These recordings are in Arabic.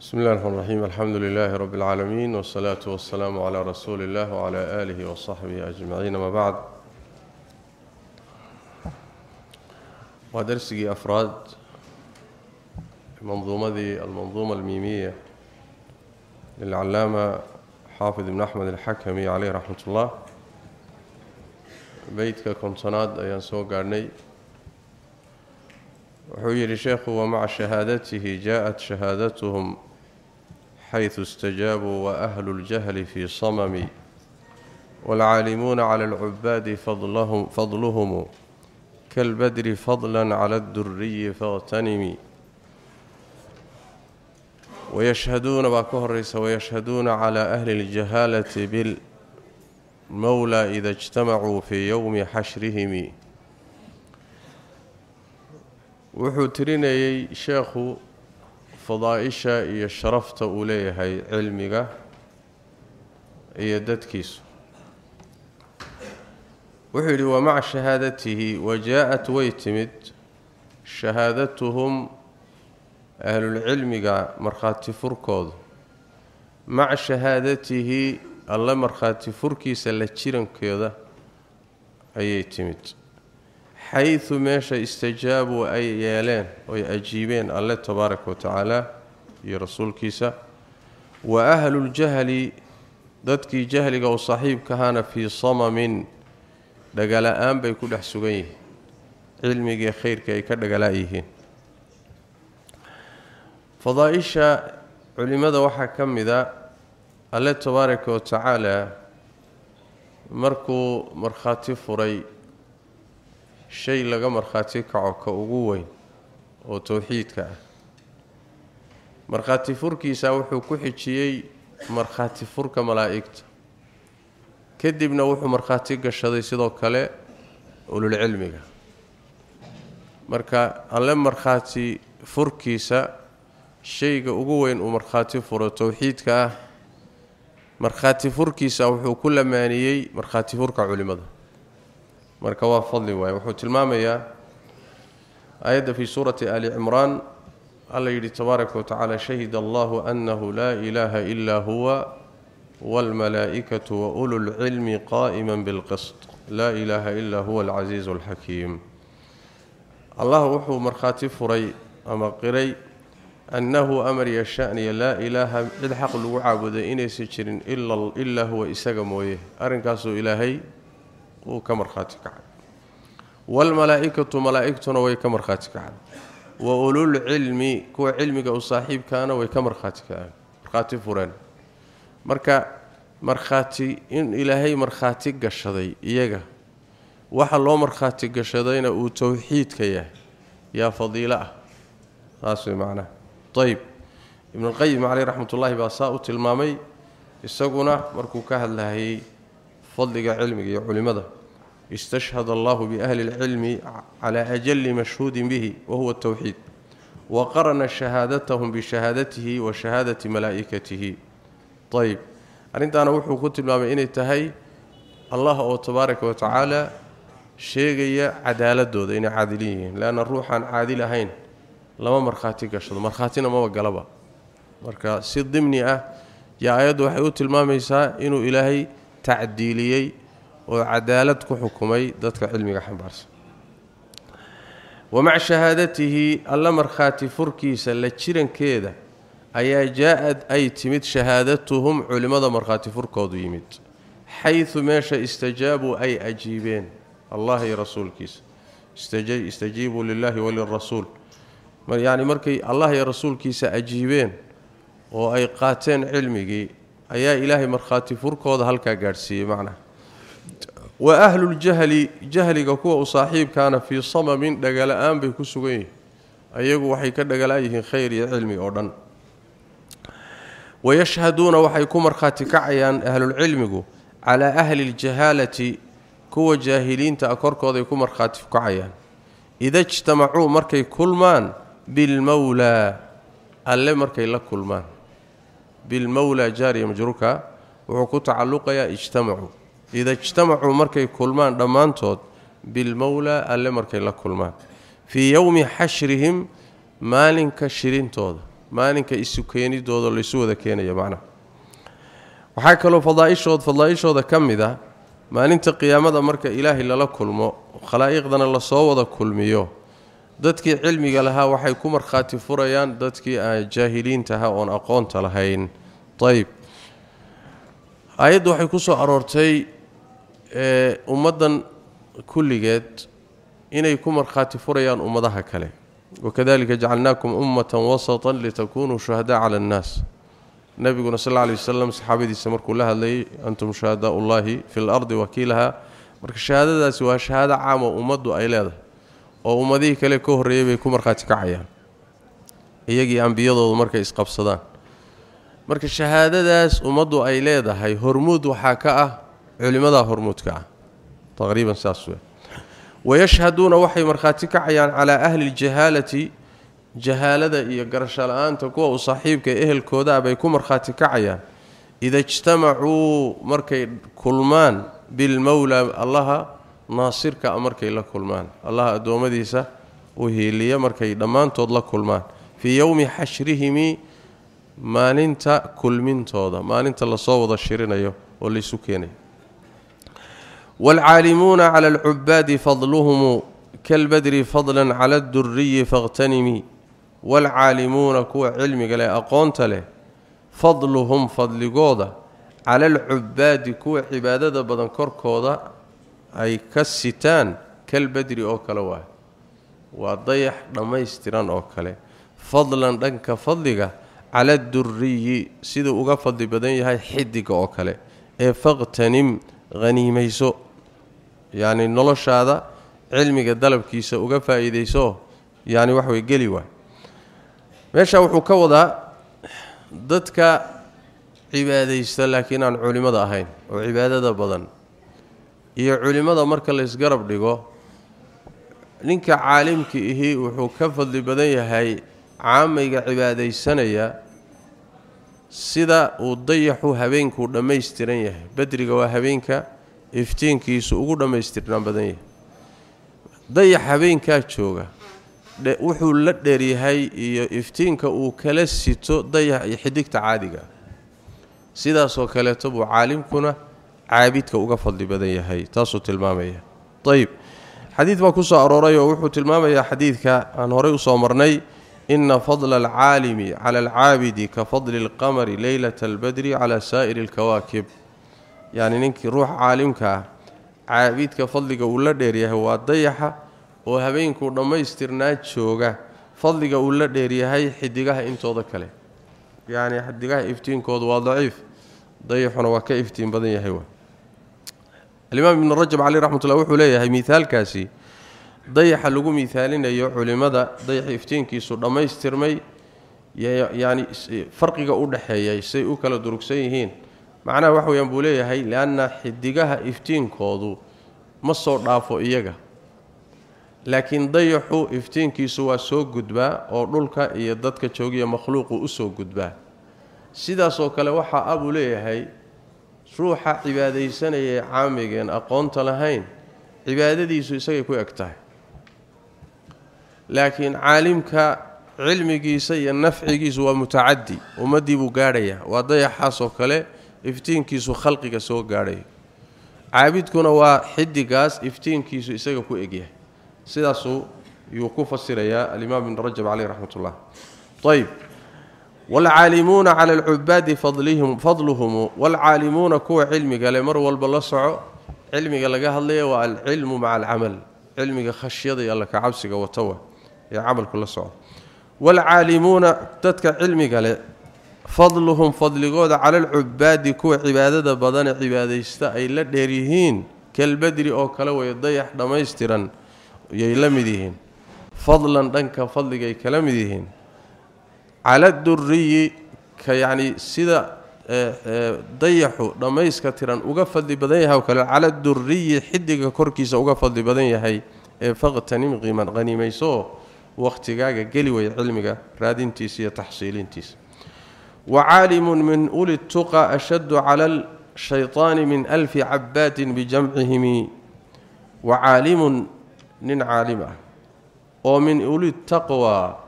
بسم الله الرحمن الرحيم الحمد لله رب العالمين والصلاة والسلام على رسول الله وعلى آله وصحبه أجمعين ما بعد ودرسي أفراد منظومة المنظومة الميمية للعلامة حافظ بن أحمد الحكمي عليه رحمة الله بيتك كونتوناد أيان سو قارني وحوير الشيخ ومع شهادته جاءت شهادتهم حيث استجابوا وأهل الجهل في صمم. والعالمون على العباد فضلهم, فضلهم. كالبدر فضلا على الدري فاغتنم. ويشهدون باكهريس ويشهدون على أهل الجهالة بالمولى إذا اجتمعوا في يوم حشرهم. wuxuu tirinayay sheekhu فضائشة إيا الشرفت أوليها هي إيا دتكيس. وحيري ومع شهادته وجاءت ويتمت شهادتهم أهل العلم مرخات فركوض مع شهادته الله مرخات فركيس اللي تشيرن كيضا أي يتمت. حيث مشى استجاب أي أجيبين. الله تبارك وتعالى يا رسول كيسا. وأهل الجهل ضدك جهلك صاحب كهانه في صمم دغلا ان بي كدحسغي علمك خير كاي كدغلا ايهين فضائش علمده وحا كميده الله تبارك وتعالى مركو مرخاتي فري shay laga markhaati kaco ka ugu weyn oo towxiidka ah furkiisa wuxuu ku xijiyey markhaati furka malaa'igta kadibna wuxuu markhaati gashaday sidoo kale ululcilmiga marka alle markhaati furkiisa shayga ugu weyn uu markhaati furo towxiidka ah markhaati furkiisa wuxuu ku lamaaniyey markhaati furka culimada مركوا فضلي واي و هو تلماميا ايده في سورة آل عمران. الله يدي تبارك وتعالى شهد الله أنه لا إله إلا هو والملائكة وأولو العلم قائما بالقسط. لا إله إلا هو العزيز الحكيم. الله وحو مرخاتي فري أما قري أنه أمر يا شان لا إله إلا حق الا هو اسغ مويه. ارن كاسو إلهي uu ka markhaati kacay waalmalaa-ikatu malaa-igtuna way ka markhaati kacay wa ululcilmi kuwa cilmiga u saaxiibkaana way ka markhaati kaceen markhaati fureen marka markhaati in ilaahay markhaati gashaday iyaga waxa loo markhaati gashadayna uu towxiidka yahay yaa fadiilo ah saas way macnaha ayb ibnulqayim caleyh raxmatullaahi baa saa u tilmaamay isaguna markuu ka hadlahayay fadliga cilmiga iyo culimada استشهد الله بأهل العلم على أجل مشهود به وهو التوحيد وقرن شهادتهم بشهادته وشهادة ملائكته. طيب أنت أنا و خو قلت بما إني تهي الله تبارك وتعالى شيغيا عدالتوده ان عادلين لأن الروح أن عادل هين. لما مرخاتي قشد مرخاتنا ما غلبا marka si dimni ah ya ayadu waxay u tilmaamaysaa إنو إلهي تعديليي oo cadaalad ku علمي dadka cilmiga ومع شهادته اللمر خاتي فركيسا لجيران كيدا أيا جاءت أي تمد شهادتهم علماء مرخاتي خاتي فركودو يمد حيث ماشى استجابوا أي أجيبين. الله يا رسول كيس. استجي استجيبوا لله وللرسول. يعني مركي الله يا رسول كيس أجيبين. وأي قاتين علمي أي إلهي مرخاتي خاتي فركود هلكا غارسي معناه wa ahluljahli jahliga kuwa u saaxiibkaana fii samamin dhagala-aan bay ku sugan yihiin ayagu waxay ka dhagala yihiin khayr iyo cilmi oo dhan wayashhaduuna waxay ku markhaati kacayaan ahlulcilmigu calaa ahli ljahaalati kuwa jaahiliinta a korkooday ku markhaati kacayaan ida ijtamacuu markay kulmaan bilmowlaa alle markay la kulmaan bilmowlaa jaariya majruurka wuxuu ku tacalluqayaa ijtamacuu ida ijtamacuu markay kulmaan dhammaantood bilmowlaa alle markay la kulmaan fii yowmi xashrihim maalinka shirintooda maalinka isu keenidooda laysu wada keenaya macnaha waxaa kaloo fadaaishood fadaaishooda ka mid ah maalinta qiyaamada marka ilaahay lala kulmo khalaa'iqdana lasoo wada kulmiyo dadkii cilmiga lahaa waxay ku markhaati furayaan dadkii aan jaahiliinta ahaa oon aqoonta lahayn ayb aayaddu waxay ku soo aroortay ummaddan kulligeed inay ku markhaati furayaan ummadaha kale wakadalika jacalnaakum ummatan wasatan litakunuu shuhadaa cala annaas nebiguna sal lla lay wasalam saxaabadiisa markuu la hadlayay antum shuhadaa ullaahi fi lardi wakiilaha marka shahaadadaasi waa shahaado caamo ummaddu ay leedahay oo ummadihii kale ka horreeyay bay ku markhaati kacayaan iyagii ambiyadoodu markay isqabsadaan marka shahaadadaas ummaddu ay leedahay hormuud waxaa ka ah علم ذا هرمود كع تقريبا ساسوي ويشهدون وحي مرخاتك عيان على أهل الجهالة. جهالة يا قرشال تكو كو وصاحبك إهل كودا باي مرخاتك عيان. إذا اجتمعوا مركي كلمان بالمولى الله ناصرك امركي لا كلمان. الله ادومديسا وهيليا مركي دمانتود لا كلمان. في يوم حشرهم ما ننت كل من تودا. ما ننت لا سو ودا شيرينيو ولي سكينه والعالمون على العباد فضلهم كالبدر فضلا على الدري فاغتنمي. والعالمون كو علمي قال أقونت له فضلهم فضل قودا على العباد كو عبادة بدن كركودا أي كالستان كالبدر أو كلوا وضيح دميستران أو كلي فضلا دنك فضلك على الدري سيدو أو فضل بدن هي خيدق أو كلي اي فاغتنم غنيميسو. Yacni noloshaada cilmiga dalabkiisa uga faa'iidayso yacni wax way geli waay. Meesha wuxuu ka wadaa dadka cibaadaysta laakiin aan culimmada ahayn oo cibaadada badan iyo culimmada marka laysgarab dhigo ninka caalimka ihi wuxuu ka fadli badan yahay caamayga cibaadaysanaya sida uu dayaxu habeenkuu dhammaystiran yahay. Bedriga waa habeenka iftiinkiisu ugu dhammaystirnaan badan yahay dayax habeenkaa jooga wuxuu la dheeryahay iyo iftiinka uu kala sito dayax iyo xidigta caadiga sidaasoo kaleeto buu caalimkuna caabidka uga fadli badan yahay taasuu tilmaamaya ayib xadiid baa ku soo arooray oo wuxuu tilmaamayaa xadiidka aan horey usoo marnay ina fadla alcaalimi cala alcaabidi ka fadli alqamari leylata albadri cala saa'iri alkawaakib yacni ninkii ruux caalimka ah caabidka fadliga uu la dheeryahay waa dayaxa oo habeenkuu dhammaystirnaa jooga. Fadliga uu la dheeryahay xidigaha intooda kale. Yacni xidigaha iftiinkoodu waa daciif. Dayaxuna waa ka iftiin badan yahay wa. Alimaam ibnu rajab caleyh raxmatullah wuxuu leeyahay miaalkaasi dayaxa lagu miaalinayo culimmada dayaxa iftiinkiisu dhammaystirmay yani farqiga u dhexeeyay say u kala durugsan yihiin macnaha wax weyaan buu leeyahay lianna xidigaha iftiinkoodu ma soo dhaafo iyaga. Laakiin dayaxu iftiinkiisu waa soo gudbaa oo dhulka iyo dadka joogiya makhluuqu u soo gudbaa. Sidaasoo kale waxaa abuu leeyahay ruuxa cibaadaysanaya ee caamigeen aqoonta lahayn cibaadadiisu isagay ku eg tahay. Laakiin caalimka cilmigiisa iyo nafcigiisu waa mutacadi ummaddii buu gaadhayaa. Waa dayaxaasoo kale iftiinkiisu khalqiga soo gaadhaya caabidkuna waa xidigaas iftiinkiisu isaga ku egyahay sidaasuu yuu ku fasirayaa alimaam ibn rajab caleyh raxmat ullah ayb waalcaalimuuna cala alcubaadi fadluhum waalcaalimuuna kuwa cilmiga le mar walba la soco cilmiga laga hadlaya waa alcilmu maca alcamal cilmiga khashyada iyo alla kacabsiga watawa ee camalku la soco waalcaalimuuna dadka cilmiga le فضلهم فضل فضلغود على العباد كو عبادة بدن عبادهيستا أي لا ديريين كالبدر أو كلا ويديح دمهستيرن يي لميدين فضلا دنكا فضلغي كلاميدين على الدري كيعني سدا ديحو آه، آه، دمهيسكا تيرن أوغا فضلي بدن يها وكلا. على الدري حدك كوركيسا أوغا فضلي بدن يهاي آه، فقتنم قيمه غنيميسو. وقتيغا غلي وي علميغا رادينتيس يا تحصيلينتيس وعالم من أولي التقى أشد على الشيطان من ألف عبات بجمعهم وعالم من عالمة. ومن أولي التقوى.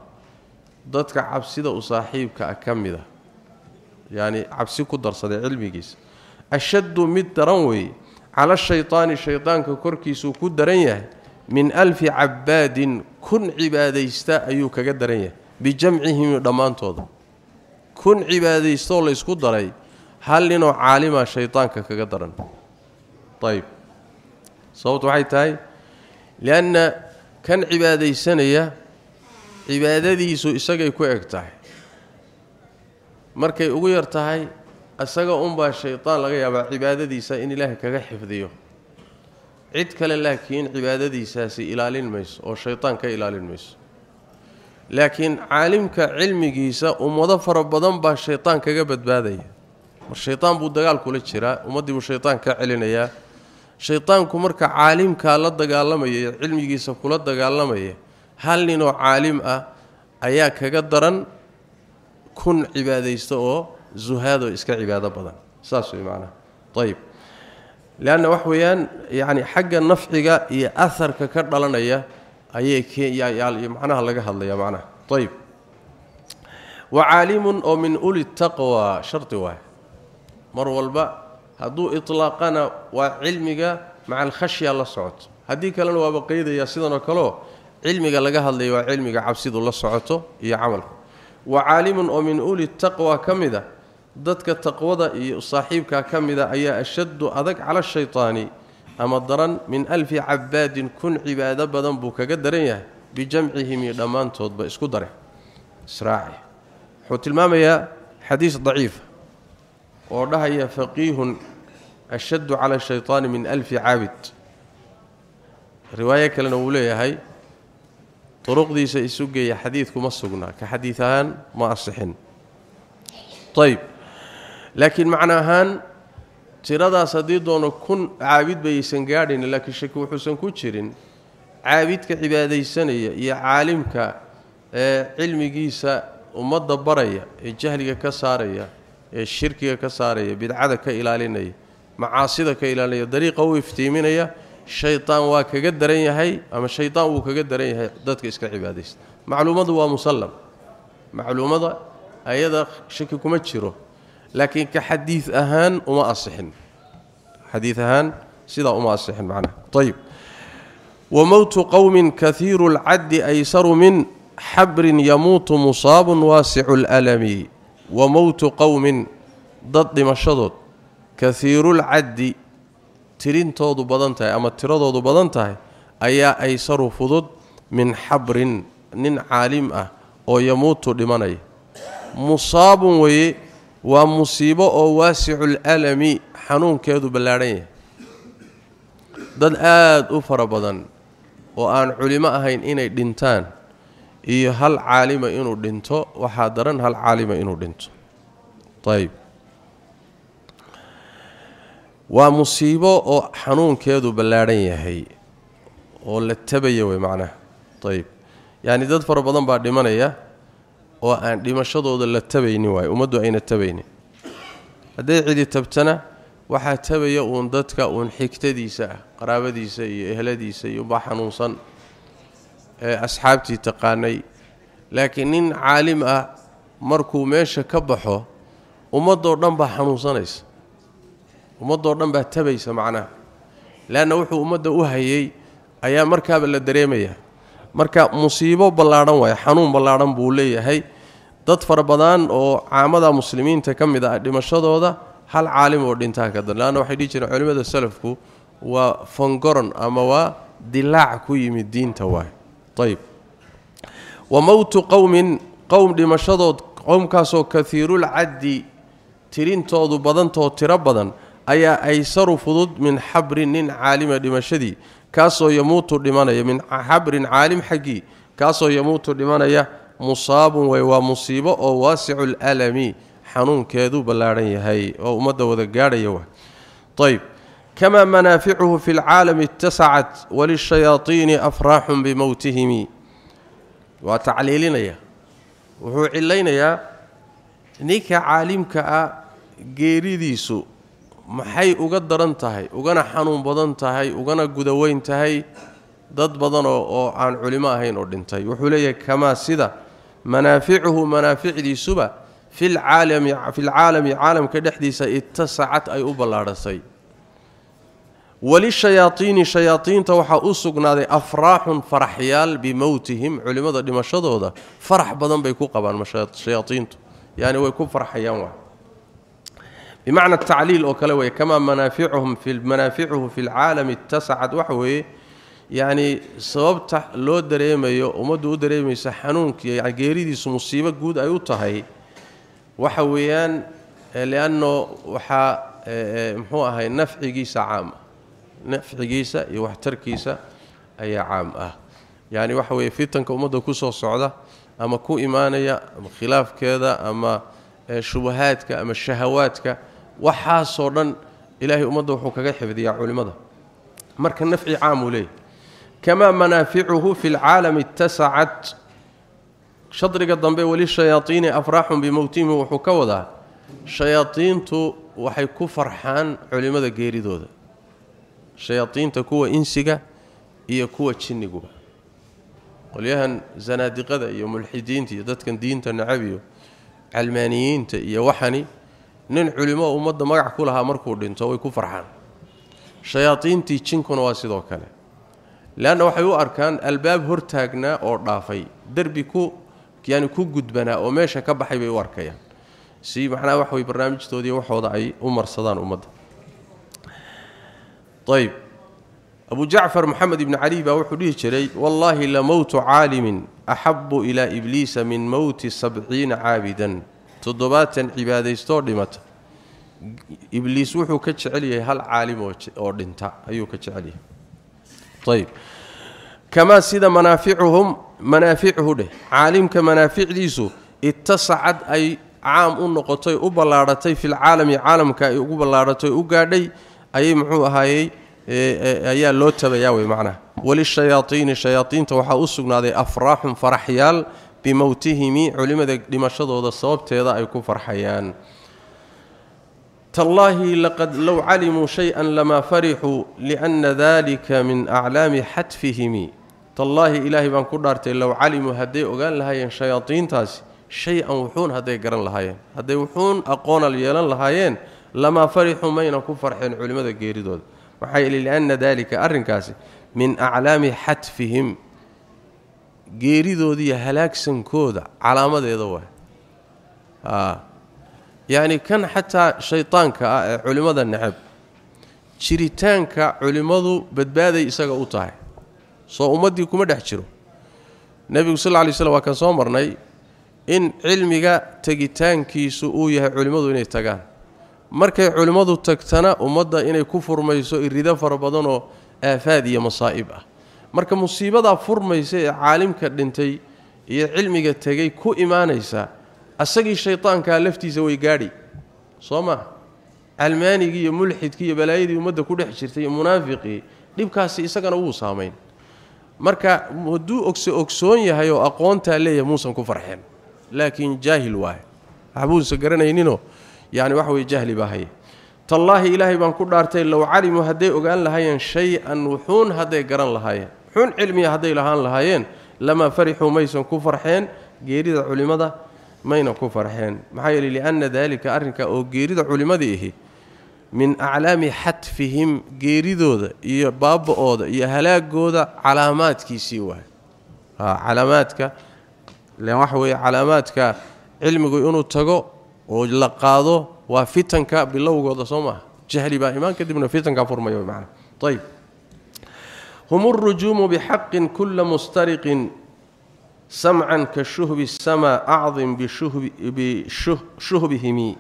ضدك عبسيدة وصاحبك اكمده يعني عبسيكو العلمي علميس أشد من تروي على الشيطان. الشيطان كركيسو كدرنيه من ألف عباد كن عباديستا ايو كغدرنيه بجمعهم ضمانتوده kun cibaadaystoo la ysku daray hal ninoo caalima shaydaanka kaga daran ayb sababtu waxay tahay lianna kan cibaadaysanaya cibaadadiisu isagay ku eg tahay markay ugu yar tahay isaga unbaa shaydaan laga yaabaa cibaadadiisa in ilaahay kaga xifdiyo cid kale laakiin cibaadadiisaasi ilaalin mayso oo shaydaan ka ilaalin mayso caalimka cilmigiisa ummado fara badan baa shaydaan kaga badbaadaya mar shaydaan buu dagaal kula jiraa ummaddii buu shaydaan ka celinayaa shaydaanku marka caalimkaa la dagaalamaya cilmigiisa kula dagaalamaya hal ninoo caalim ah ayaa kaga daran kun cibaadaysta oo zuhaadoo iska cibaado badan saas wey macnaha ayib leanna wax weeyaan yacni xagga nafciga iyo aharka ka dhalanaya ayay macnaha laga hadlaya macnaha. Ayib wa caalimun oo min uli taqwa shardi waay mar walba hadduu itlaaqana waa cilmiga maca alkhashya la socoto. Haddii kalena waaba qeydaya sidanoo kaleo cilmiga laga hadlaya waa cilmiga cabsidu la socoto iyo camalka wa caalimun oo min uli taqwa ka mid a dadka taqwada iyo saaxiibkaa ka mida ayaa ashaddu adag cala shaytaani امدرن من ألف عباد كن عباده بدن بو كغه بجمعهم دمانتود با اسكو دره إسراعي. حوت المامي حديث ضعيف. ودهي فقيه أشد على الشيطان من ألف عابد. رواية كلنا اولي هي طرق دي سيسوغي حديث كما سوغنا كحديثان ما أصحن. طيب. لكن معناهان tiradaas haddii doono kun caabid bayaysan gaadhayn laakiin shaki wuxuusan ku jirin caabidka cibaadaysanaya iyo caalimka ee cilmigiisa ummadda baraya ee jahliga ka saaraya ee shirkiga ka saaraya bidcada ka ilaalinaya macaasida ka ilaalinaya dariiqa u iftiiminaya shaydaan waa kaga daran yahay ama shaydaan wuu kaga daran yahay dadka iska cibaadaysta macluumadu waa musallam macluumada ayada shaki kuma jiro لكن كحديث أهان وما أصحن. حديث أهان سيدا وما أصحن معنا. طيب. وموت قوم كثير العد أيسر من حبر يموت مصاب واسع الألم. وموت قوم ضد مشدود. كثير العد ترين ترينتودو بدنتاي أما تيرودو بدنتاي أي أيسر فضود من حبر من عالم أه. أو يموت مصاب ويه ومصيبه أو واسع الالم حنون كيدو بلاري دلاد افر بدن وان علماء هين اني دنتان اي هل عالم انو دنتو وحاضرن هل عالم انو دنتو طيب ومصيبه أو حنون كيدو بلاري هي أو لتبيه بمعنى طيب يعني دد فر بدن با دمنيا oo aan dhimashadooda la tabaynin waayo ummaddu ayna tabaynin hadday cidi tabtana waxaa tabaya uun dadka uun xigtadiisa ah qaraabadiisa iyo ehladiisa iyo umbaa xanuunsan ee asxaabtii taqaanay laakiin nin caalim ah markuu meesha ka baxo ummadoo dhan baa xanuunsanaysa ummadoo dhan baa tabaysa macnaha leanna wuxuu ummadda u hayay ayaa markaaba la dareemaya marka musiibo ballaadhan waay xanuun ballaadhan buu leeyahay dad fara badan oo caamada muslimiinta ka mid ah dhimashadooda hal caalim oo dhintaa ka dan leanna waxay dhihi jireen culimmada salafku waa fongoron ama waa dilaac ku yimid diinta waay ayb wa mowtu qowmin qowm dhimashadood qowmkaasoo kaiirulcaddi tirintoodu badantoo tiro badan ayaa aysaru fudud min xabrin nin caalima dhimashadii كاسو يموت دمانيا من حبر عالم حقي. كاسو يموت دمانيا مصاب ويوا مصيبه أو واسع الألم. حنون كادو بلارن يحي أو امده ودا غاديه طيب. كما منافعه في العالم اتسعت وللشياطين أفراح بموتهم. وتعليلنا و هو علينيا نيكا عالمكا غيريديسو maxay uga daran tahay ugana xanuun badan tahay ugana gudaweyn tahay dad badanoo oo aan culimo ahayn oo dhintay wuxuu leeyahay kamaa sida manaaficuhu manaaficdiisuba filcaalami fi lcaalami caalamka dhexdiisa ittasacad ay u ballaadhasay walishayaaiini shayaaiinta waxaa u sugnaaday afraaxun faraxyaal bimowtihim culimmada dhimashadooda farax badan bay ku qabaan shayaaiintu yani way ku farxayaan waa بمعنى التعليل أو كلا كما منافعهم في منافعه في العالم اتسعت وحوي يعني سببت لو دريميو امد أو دريميس حنونك يعني غيريدي مصيبه غود اي تهي. وحويان لأنه وحا مخو أهي نفعيسا عام نفعيسا يوح تركيسا أي عام أه. يعني وحوي فيتنك امد كو سو سوده أما كو ايمانيا خلاف كذا أما آه، شبهاتك أما شهواتك waxaasoo dhan ilaahay ummadda wuxuu kaga xifdiyaa culimmada marka nafci caam uu leeyahy kamaa manaaficuhu fi lcaalami ittasacad shadriga dambe weli shayaaiini afraaxun bimowtihim wuxuu ka wadaa shayaadiintu waxay ku farxaan culimmada geeridooda shayaadiinta kuwa insiga iyo kuwa jinniguba qolyahan zanaadiqada iyo mulxidiinta iyo dadkan diinta nacab iyo calmaaniyiinta iyo waxani nin culimo ummadda magac ku lahaa markuu dhinto way ku farxaan shayaadiintii jinkuna waa sidoo kale leanna waxay u arkaan albaab hortaagnaa oo dhaafay derbi ku yani ku gudbanaa oo meesha ka baxay bay u arkayaan si macnaha wax way barnaamijtoodii waxooda ay u marsadaan ummadda ayb abu jacfar moxamed ibni cali baa wuxuu dhihi jiray wallaahi lamowtu caalimin axabu ilaa ibliisa min mowti sabciina caabidan toddobaatan cibaadaystoo dhimata ibliis wuxuu ka jecel yahay hal caalim oo dhinta ayuu ka jecel yahay ayb kamaa sida manaaficuhum manaaficuhu dheh caalimka manaaficdiisu ittasacad ay caam u noqotay u ballaadhatay filcaalami caalamka ay ugu ballaadhatay u gaadhay ayay muxuu ahaayey ayaa loo tabayaa wey macnaha walishayaaiini shayaaiinta waxaa u sugnaaday afraaxun faraxyaal بموتهم علم دمشق ودا الصواب تيضا كو فرحيان تالله لقد لو علموا شيئا لما فرحوا لأن ذلك من أعلام حتفهم. تالله إلهي بان كو لو علموا هدي اوغان لهاين شياطين تاس شيئا وحون هدي غران لهاين هدي وحون اقون اليلن لهاين لما فرحوا ما ينكو فرحين علمده غيريدود وحي لأن ذلك ارنكاس من أعلام حتفهم. Geeridoodiiyo halaagsankooda calaamadeeda waay. Yacni kan xataa shaydaanka ah ee culimmada necab jiritaanka culimmadu badbaaday isaga u tahay. Soo ummaddii kuma dhex jiro. Nebigu sal lla lay slam waa kan soo marnay in cilmiga tegitaankiisu uu yahay culimmadu inay tagaan. Markay culimmadu tagtana ummadda inay ku furmayso irido fara badanoo aafaad iyo masaa'ib ah marka musiibadaa furmaysa ee caalimka dhintay iyo cilmiga tegay ku imaanaysa asagii shaydaankaa laftiisa way gaadhi. Soo maa calmaanigii iyo mulxidkii iyo balaayadii ummadda ku dhex jirtay iyo munaafiqii dhibkaasi isagana wuu saamayn. Marka hadduu ogso ogsoon yahay oo aqoontaa leeyahay muusan ku farxeen laakiin jaahil waaye. Waxbuusan garanayninoo yani waxa weye jahli baa haya dhaartay low calimuu hadday ogaan lahaayeen shay-an wuxuun hadday garan lahaayeen wuxuun cilmiya hadday lahaan lahaayeen lamaa farixuu maysan ku farxeen geerida culimmada mayna ku farxeen maxaa yeele lianna daalika arrinka oo geerida culimmadii ahi min aclaami xadfihim geeridooda iyo baaba-ooda iyo halaagooda calaamaadkiisii waay calaamaadka len waxa weeye calaamaadka cilmigu inuu tago oo la qaado وفتنك بلوغ وضصومة جهل با إيمان كدبنا فتنك فرما يوي معنا طيب هم الرجوم بحق كل مسترق سمعا كشهب السماء أعظم بشهب بشهبهم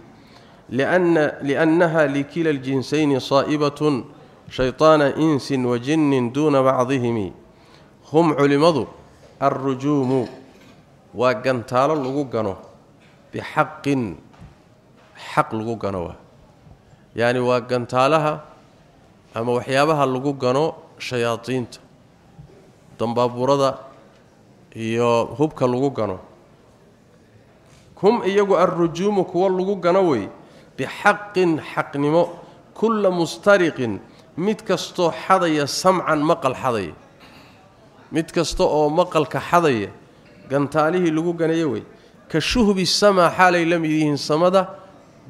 لأن لأنها لكلا الجنسين صائبة شيطان إنس وجن دون بعضهم هم علمض الرجوم وقنتال لغو بحق xaq lagu gano yacni waa gantaalaha ama waxyaabaha lagu gano shayaadiinta dambaaburada iyo hubka lagu gano hum iyagu alrujuumu kuwa lagu gano wey bixaqin xaqnimo kulla mustariqin mid kastoo xadaya samcan maqal xadaya mid kasta oo maqalka xadaya gantaalihii lagu ganayo wey ka shuhbi samaa xaalay la mid yihiin samada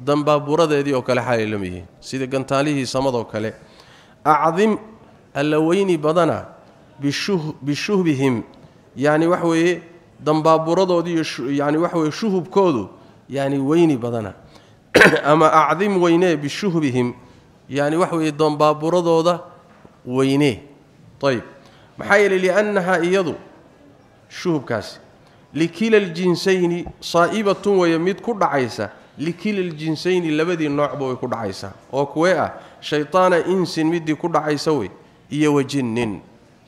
dambaaburadeedii oo kale xaalay la yihiin. Sida gantaalihii samadoo kale. Acdim alla weyni badana bishuhbihim. Yacni waxa weeye dambaaburadoodii yani waxa weye shuhubkoodu yani weyni badana. Ama acdim weynee bishuhbihim. Yani waxa weeye dambaaburadooda weynee ayb maxaa yeelay liannahaa iyadu shuhubkaasi. Likila aljinsayni saa'ibatun weeye mid ku dhacaysa likila aljinsayni labadii noocba way ku dhacaysaa oo kuwee ah shaytaana insin midii ku dhacaysa wey iyo wajinnin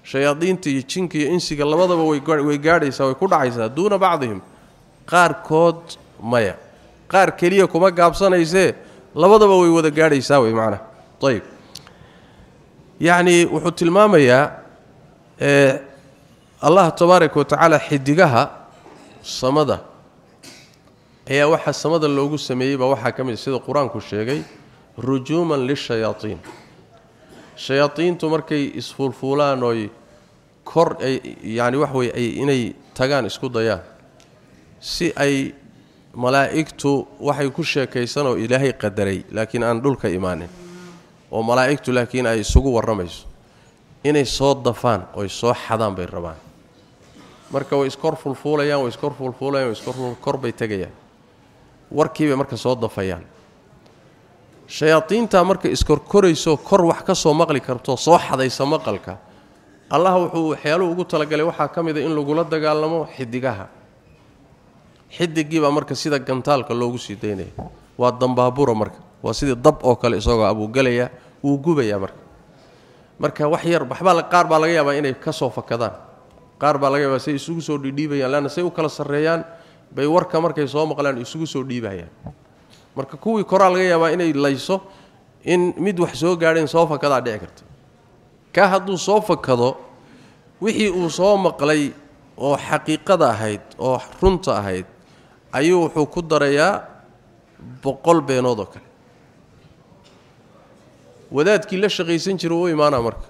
shayaadiinta iyo jinka iyo insiga labadaba way gaadhaysaa way ku dhacaysaa duuna bacdihim qaarkood maya qaar keliya kuma gaabsanaysee labadaba way wada gaadhaysaa wey macnaha ayb yacnii wuxuu tilmaamayaa allah tabaaraka wa tacaala xidigaha samada ayaa waxaa samada loogu sameeyey baa waxaa ka mid sida qur-aanku sheegay rujuuman lishayaaiin shayaadiintu markay isfuulfuulaan oy kor yani wax wey ay inay tagaan isku dayaan si ay malaa'igtu waxay ku sheekaysan oo ilaahay qadaray laakiin aan dhulka imaanin oo malaa'igtu laakiin ay isugu warramayso inay soo dafaan oy soo xadaan bay rabaan marka way iskor fulfuulayaan way iskor fulfuulayaan way iskor kor bay tegayaan warkiibay marka soo dafayaan. Shayaadiintaa marka iskorkorayso kor wax ka soo maqli karto soo xadaysa maqalka allah wuxuu waxyaaluhu ugu talagalay waxaa ka mid a in lagula dagaalamo xidigaha. Xidigiibaa marka sida gantaalka loogu sii daynaya. Waa dambaabura marka. Waa sidii dab oo kale isagoo abuugelaya wuu gubayaa marka. Marka wax yar waxbaa qaar baa laga yaabaa inay ka soo fakadaan. Qaar baa laga yaabaa say isugu soo dhiidhiibayaan leanna say u kala sarreeyaan bay warka markay soo maqlaan isugu soo dhiibayaan. Marka kuwii koraa laga yaabaa inay layso in mid wax soo gaadheen soo fakadaa dhici karta ka hadduu soo fakado wixii uu soo maqlay oo xaqiiqada ahayd oo runta ahayd ayuu wuxuu ku darayaa boqol beenood oo kale. Wadaadkii la shaqaysan jira u imaanaa marka.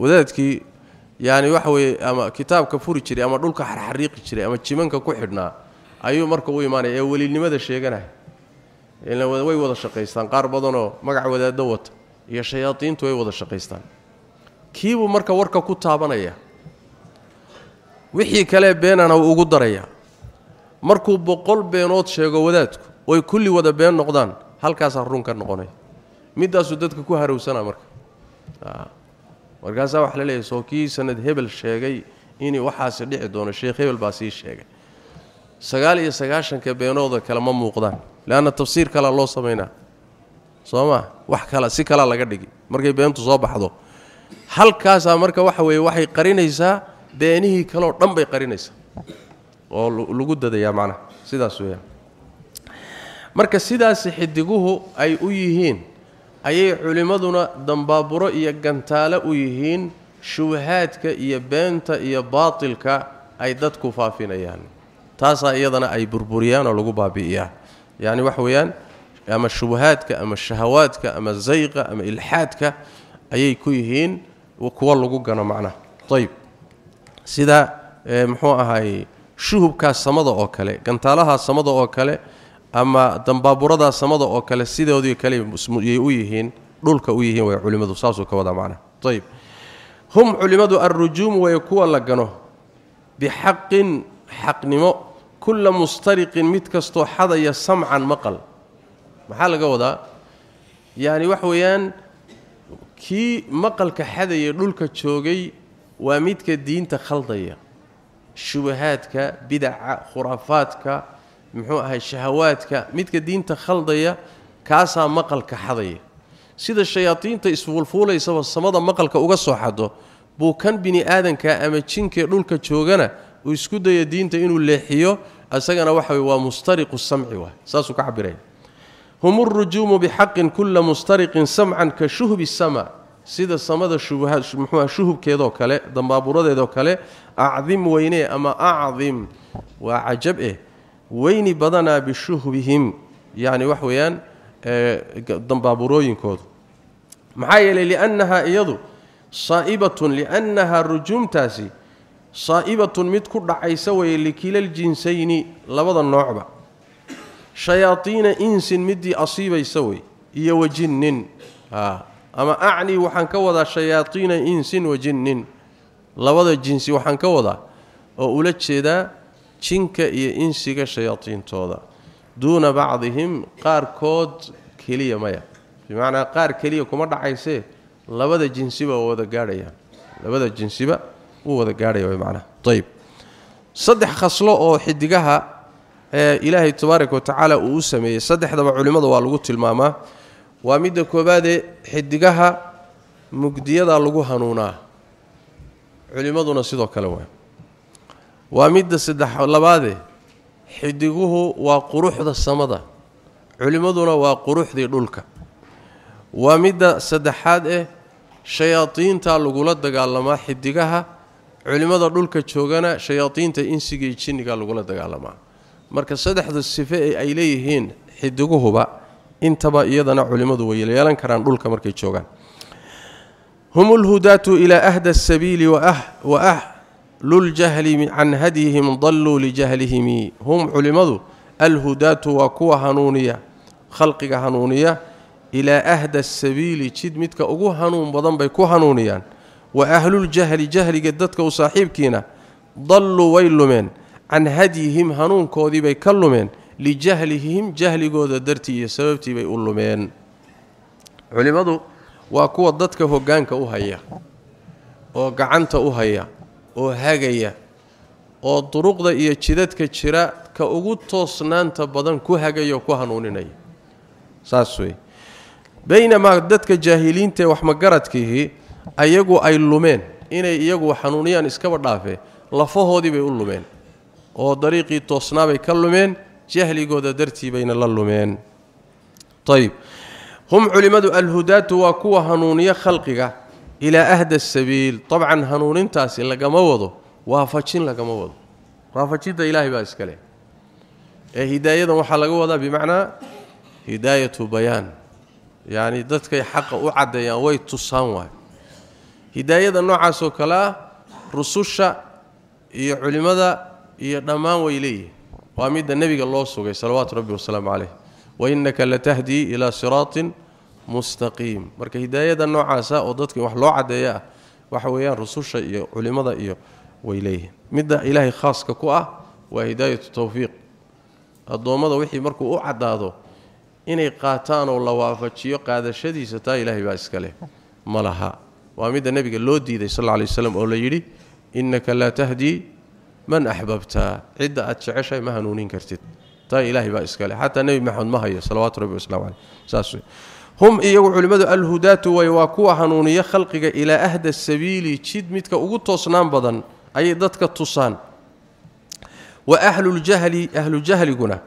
Wadaadkii yaani waxa weeye ama kitaabka furi jiray ama dhulka xarxariiqi jiray ama jimanka ku xidhnaa ayuu marka u imaanaya ee welinimada sheeganaya way wada shaqaystaan qaar badanoo magac wadaaddo wata iyo shayaadiintu way wada shaqaystaan kiibuu marka warka ku taabanaya wixii kale beenana uu ugu darayaa markuu boqol beenood sheego wadaadku oy kulli wada been noqdaan halkaasaa run ka noqonaya midaasuu dadka ku harowsanaa marka markaasaa waxa la leeyahy soo kii sanad hebel sheegay inay waxaasi dhici doono sheekh hebel baa sii sheegay. Sagaal iyo sagaashanka beenooda kale ma muuqdaan leanna tafsiir kalea loo samaynaa soo maa wax kala si kalaa laga dhigi. Markay beentu soo baxdo. Halkaasaa marka waxa weeye waxay qarinaysaa beenihii kaleoo dhan bay qarinaysaa. Oo lagu dadayaa macnaha sidaas weeyaan. Marka sidaasi xidiguhu ay u yihiin ayay culimmaduna dambaaburo iyo gantaalo u yihiin shubahaadka iyo beenta iyo baatilka ay dadku faafinayaan taasaa iyadana ay burburiyaan oo lagu baabi'iyaa yacni waxa weeyaan ama shubahaadka ama shahawaadka ama zayqa ama ilxaadka ayay ku yihiin kuwa lagu gano macnaha ayb sida muxuu ahaay shuhubkaas samada oo kale gantaalahaa samada oo kale ama dambaaburadaa samada oo kale sidoodii kale yay u yihiin dhulka u yihiin way culimmadu saasuu ka wadaa macnaha ayb hum culimmadu alrujuum way kuwa la gano bixaqin xaqnimo kulla mustariqin mid kastoo xadaya samcan maqal maxaa laga wadaa yacni wax weeyaan kii maqalka xadaya dhulka joogay waa midka diinta khaldaya shubahaadka bidaca khuraafaadka muxuu ahay shahawaadka midka diinta khaldaya kaasaa maqalka xadaya sida shayaadiinta isfuulfuulaysaba samada maqalka uga soo xado buu kan bini aadanka ama jinkee dhulka joogana uu isku daya diinta inuu leexiyo isagana waxa waa mustariqu samci waay saasuu ka cabiraya hum urujuumu bixaqin kulla mustariqin samcan ka shuhbi sama sida samada muxuuha shuhubkeedoo kale dambaaburadeedoo kale acdim weynee ama acdim waa cajab eh وين بدنا بشوه بهم يعني وحويان دمبابروينكود آه، معايل لأنها يدو صائبة لأنها رجوم تاسي. صائبة مد كدحايس وي لكل الجنسين لبد نوعبا شياطين إنس مدي اصيب يسوي. يا وجنن. آه. أما أعني وحنكوضا شياطين إنس وجنن. لبد جنسي وحنكوضا. كودا أو اولجيده jinka iyo insiga shayaadiintooda duuna bacdihim qaarkood keliya maya bimacnaa qaar keliya kuma dhacaysee labada jinsiba wada gaadhayaan labada jinsiba wuu wada gaadhaya way macnaha ayib saddex khaslo oo xidigaha ee ilaahay tabaaraka watacaala uu u sameeyey saddexdaba culimmada waa lagu tilmaamaa waa midda koobaadee xidigaha mugdiyadaa lagu hanuunaa culimmaduna sidoo kale waa waa midda saddex labaadee xidiguhu waa quruxda samada culimmaduna waa quruxdii dhulka waa midda saddexaad eh shayaadiinta lagula dagaalamaa xidigaha culimmada dhulka joogana shayaadiinta insiga iyo jinniga lagula dagaalamaa marka saddexda sife ee ay leeyihiin xidiguhuba intaba iyadana culimmadu way yeelan karaan dhulka markay joogaan hum lhudaatu ilaa ahda asabiili wa alhudaatu waa kuwa hanuuniya khalqiga hanuuniya ilaa ahda asabiili jid midka ugu hanuun badan bay ku hanuuniyaan wa ahluljahli jahliga dadka u saaxiibkiina dalluu way lumeen can hadyihim hanuunkoodii bay ka lumeen lijahlihim jahligooda dartii iyo sababtii bay u lumeen culimmadu waa kuwa dadka hoggaanka u haya oo gacanta u haya oo hagaya oo duruqda iyo jidadka jira ka ugu toosnaanta badan ku hagaya oo ku hanuuninaya saas wey baynamaa dadka jaahiliintaee waxmagaradkiihii ayagu ay lumeen inay iyagu xanuuniyaan iskaba dhaafee lafahoodii bay u lumeen oo dariiqii toosnaabay ka lumeen jahligooda dartii bayna la lumeen ayib hum culimmadu alhudaatu waa kuwa hanuuniya khalqiga ilaa ahda asabiil dabcan hanuunintaasi lagama wado waafajin lagama wado waafajinta ilaahay baa iska leh ee hidaayadan waxaa laga wadaa bimacnaa hidaayatu bayaan yacni dadkay xaqa u caddeeyaan way tusaan waay hidaayada noocaasoo kale ah rususha iyo culimmada iyo dhammaan way leeyihin waa midda nebiga loo sugay salawaatu rabbi wasalaamu caleyh wa innaka latahdii ilaa siraatin mustaqiim marka hidaayada noocaasa oo dadka wax loo caddeeya ah waxa weeyaan rususha iyo culimmada iyo way leeyihiin midda ilaahay khaaska ku ah waa hidaayatu tawfiiq addoommada wixii markuu u caddaado inay qaataan oo la waafajiyo qaadashadiisa taa ilaahay baa iska leh ma laha waa midda nebiga loo diiday sal lla alay waslam oo la yidhi innaka laa tahdii man axbabta cidda aad jeceshahay ma hanuunin kartid taa ilaahay baa iska leh xataa nebi maxamed ma hayo salawaatu rabbi waslamu caleyh saas wey هم ايغو علماده الهداه ويواكو حنونيه خلقك إلى اهدى السبيل تشيد ميتك اوغو توسنان بدن اي ددكه توسان واهل الجهل أهل الجهل قلنا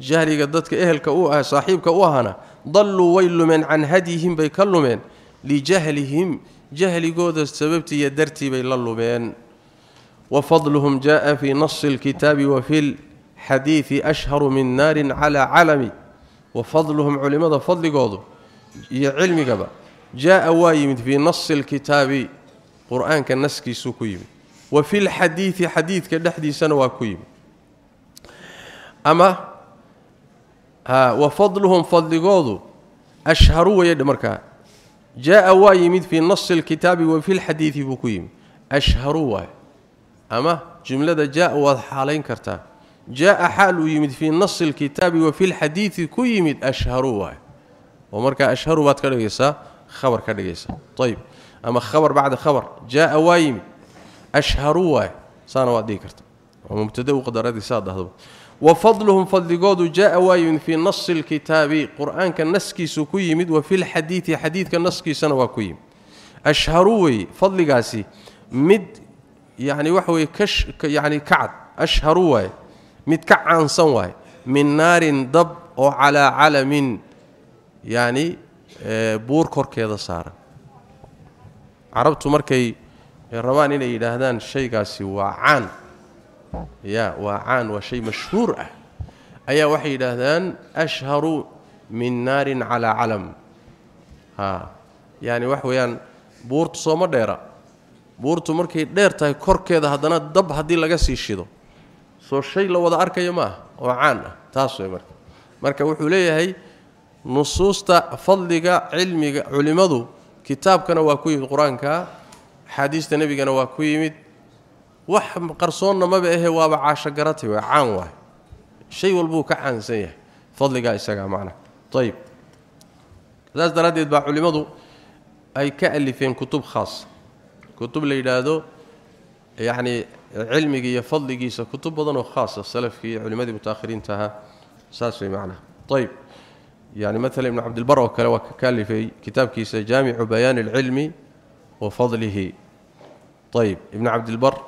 جهل ددكه إهل أو صاحب صاحبكه هنا ضلوا ويل من عن هديهم بيكلمن لجهلهم جهل جود سببتي درتي بي للوبين وفضلهم جاء في نص الكتاب وفي الحديث اشهر من نار على علم وفضلهم علماء فضل جوده يا علمي قبا. جاء وايمد في نص الكتاب قرآن كنسكي سوكيم وفي الحديث حديث كدحدي سنوا كويم أما ها وفضلهم فضل غوضو غود اشهر ويدمركا جاء وايمد في نص الكتاب وفي الحديث بكويم. اشهر أما جملة جاء وحالين كرتا. جاء حال يمد في نص الكتاب وفي الحديث كيمد اشهروه ومركه أشهر وبات كدغيسا خبر كدغيسا طيب أما خبر بعد خبر جاء وايم أشهر و صانوا ذكرت ومبتدا وقدرت سادة هذا. وفضلهم فضلقود جاء وايم في نص الكتاب قرآن كان نسكي سكويمد وفي الحديث حديث كان نسكي سنوا كويم أشهر و فضلقاسي مد يعني وحوي كش يعني كعد أشهر و مد كعان سنوا من نار ضب وعلى علم yacni buur korkeeda saaran carabtu markay rabaan inay yidhaahdaan shaygaasi waa caan ya waa caan waa shay mashhuur ah ayaa waxay yidhaahdaan ashharu min naarin calaa calam ha yaani wax weeyaan buurtu sooma dheera buurtu markay dheer tahay korkeeda haddana dab haddii laga sii shido soo shay la wada arkaya ma ah oo caan ah taas way marka marka wuxuu leeyahay nusuusta fadliga cilmiga culimmadu kitaabkana waa ku yimid qur-aanka axaadiista nebigana waa ku yimid wax qarsoonna maba ahe waaba caasho garatay waa caan waay shay walbuu ka caansan yahay fadligaa isagaa macnaha ayib saas daraaddeed baa culimmadu ay ka alifeen kutub khaasa kutub la yidhaahdo yacni cilmiga iyo fadligiisa kutub badan oo khaasa salafkii iyo culimmadii mutaakhiriinta ahaa saas way macnaha ayib يعني مثلا ابن عبد البر وكالي في كتاب كيس جامع بيان العلم وفضله. طيب ابن عبد البر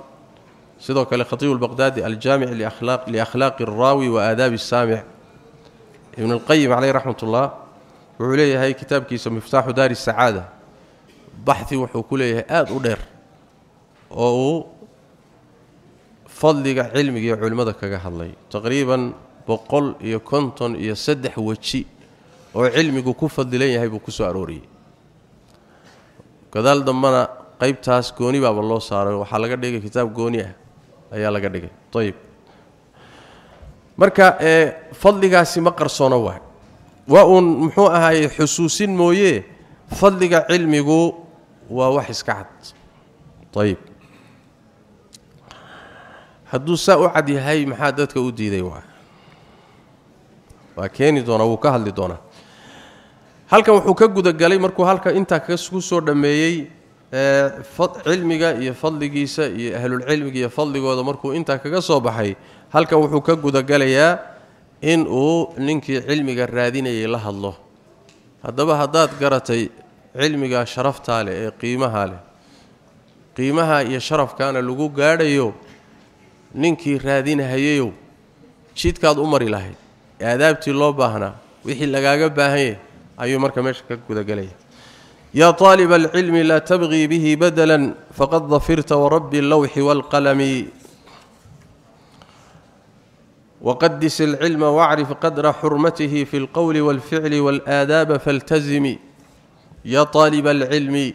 سيدوك الخطيب البغدادي الجامع لاخلاق لأخلاق الراوي وآداب السامع. ابن القيم عليه رحمة الله وعليه هي كتاب كيس مفتاح دار السعادة. بحث وحو كليه آد ودر أو فضل علمي علمده كغه هدلي تقريبا بقول يكونتون يسدح وجهي. Oo cilmigu ku fadilan yahay buu ku soo arooriyey gadaal dambana qeybtaas gooni baaba loo saaray waxaa laga dhigay kitaab gooni ah ayaa laga dhigay ayib marka ee fadligaasi ma qarsoono waay waa uun muxuu ahaayey xusuusin mooye fadliga cilmigu waa wax iska cad ayib hadduu saa u cad yahay maxaa dadka u diiday waa waa keeni doonaa wuu ka hadli doonaa halkan wuxuu ka gudagalay markuu halka intaa ku soo dhammeeyey cilmiga iyo fadligiisa iyo ahlulcilmiga iyo fadligooda markuu intaa kaga soo baxay halkan wuxuu ka gudagalayaa in uu ninkii cilmiga raadinayay la hadlo haddaba haddaad garatay cilmiga sharaftaa leh ee qiimaha leh qiimaha iyo sharafkaana lagu gaadhayo ninkii raadinahayayow jidkaad u mari lahayd aadaabtii loo baahnaa wixii lagaaga baahan yahay ايو marka meesha ka guda galay يا طالب العلم لا تبغي به بدلا فقد ظفرت ورب اللوح والقلم. وقدس العلم واعرف قدر حرمته في القول والفعل والآداب فالتزم. يا طالب العلم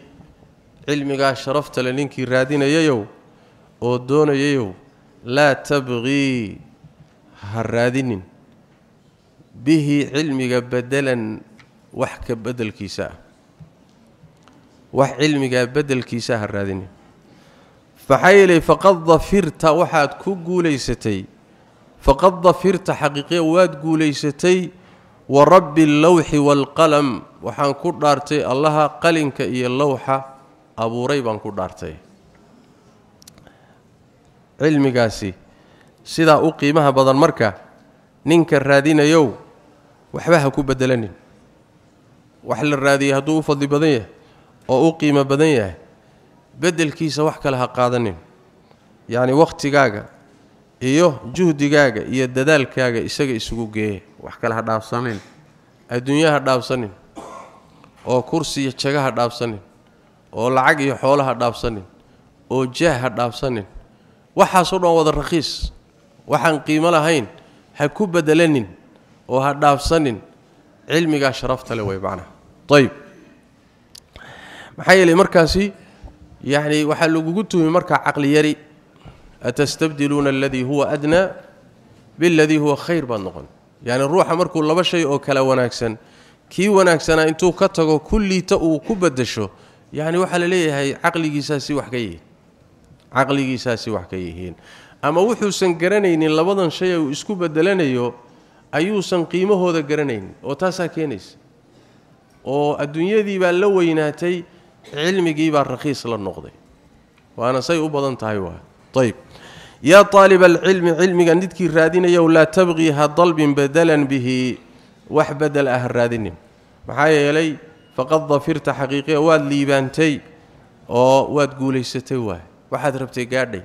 علمك شرفت لنك رادين ييو ودون ييو لا تبغي هرادين به علمك بدلا. وحك بدل كيساء. وح علمي بدل كيساء هرادني فحيلي فقد ظفرت وحاد كوغوليستي فقد ظفرت حقيقي واد غوليستي ورب اللوح والقلم. وحان كو دارتي الله قلنك اي اللوحة أبو ريبان كو دارتي. علمي قاسي. sida u qiimaha بدل مركا. ninka raadinayo يو. وحبها ku bedelanin wax la raadiyay hadduu u fadli badan yahay oo u qiimo badan yahay beddelkiisa wax kale ha qaadanin. Yacni wakhtigaaga iyo juhdigaaga iyo dadaalkaaga isaga isugu geeya wax kale ha dhaafsanin. Adduunya ha dhaafsanin. Oo kursi iyo jaga ha dhaafsanin. Oo lacag iyo xoolo ha dhaafsanin. Oo jaah ha dhaafsanin. Waxaasoo dhan wada rakhiis waxaan qiimo lahayn ha ku bedelanin oo ha dhaafsanin cilmigaa sharafta le wey macnaha ayib maxaa yeelay markaasi yacni waxaa lagugu tuhmi markaa caqli yari atastabdiluuna aladii huwa adnaa biladii huwa khayr baad noqon yacni ruuxa markuu laba shay oo kala wanaagsan kii wanaagsanaa intuu ka tago kulliita uu ku bedasho yacni waxaa la leeyahay caqligiisaasi wax ka yihiin caqligiisaasi wax ka yihiin ama wuxuusan garanaynin labadan shay uu isku bedelanayo ayuusan qiimahooda garanaynin oo taasaa keenaysa oo adduunyadii baa la weynaatay cilmigii baa rakhiis la noqday waana say u badan tahay waa ayb yaa aalib alcilmi cilmiga nidkii raadinayow laa tabqii ha dalbin badalan bihi wax bedel ah ha raadinin maxaa yeelay faqad dafirta xaqiiqiya waad liibaantay oo waad guulaysatay waay waxaad rabtay gaadhay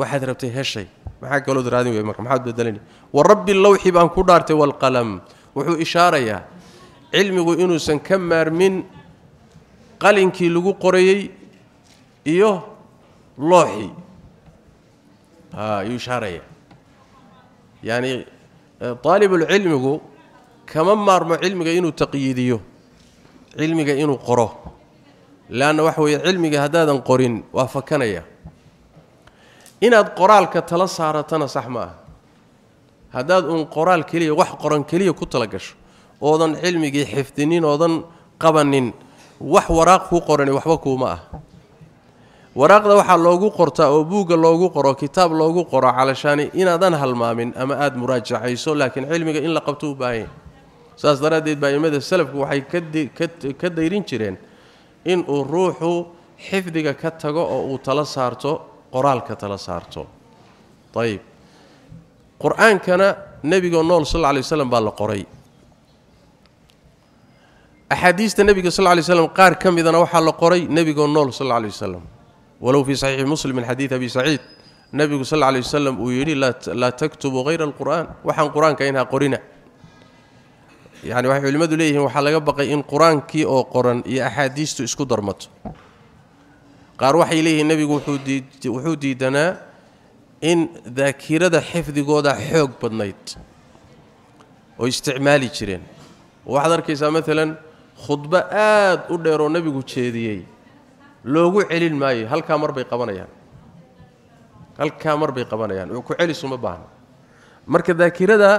waxaad rabtay heshay maxaa kalood raadin wey marka maxaad bedelani wa rabbi lawxi baan ku dhaartay waalqalam wuxuu ishaarayaa cilmigu inuusan ka maarmin qalinkii lagu qorayey iyo looxii ayuu ishaaraya yacni aalibulcilmigu kama maarmo cilmiga inuu taqyiidiyo cilmiga inuu qoro leanna waxa weeye cilmiga haddaadan qorin waa fakanaya inaad qoraalka tala saaratana sax ma aha haddaad uun qoraal keliya wax qoran keliya ku tala gasho oodan cilmigii xifdinin oodan qabanin wax waraaq ku qorani waxba kuuma ah. Waraaqda waxaa loogu qortaa oo buugga loogu qoro kitaab loogu qoro calashaani inaadan halmaamin ama aada muraajacayso laakiin cilmiga in la qabto u baahan yahy saas daraaddeed baa imada salafku waxay ka dayrin jireen inuu ruuxu xifdiga ka tago oo uu tala saarto qoraalka tala saarto ayib qur-aankana nebigoo nool sal lla lay waslam baa la qoray axaadiista nebiga sal lay slam qaar ka midana waxaa la qoray nebigoo nool sal lay wasalam walow fii saxiixi muslim min xadiid abi saciid nebigu sal lay wasalam uu yidhi laa taktubu hayra alqur'aan waxaan qur-aanka inha qorina yani waxay culimmadu leeyihiin waxaa laga baqay in qur-aankii oo qoran iyo axaadiistu isku darmato qaar waxay leeyihiin nebigu wuxuu diidanaa in daakirada xifdigooda xoog badnayd oo isticmaali jireen waxaad arkaysaa maalan khudbo aad u dheer oo nebigu jeediyey loogu celin maayo halkaa mar bay qabanayaan halkaa mar bay qabanayaan ku celisuma baahna marka daakirada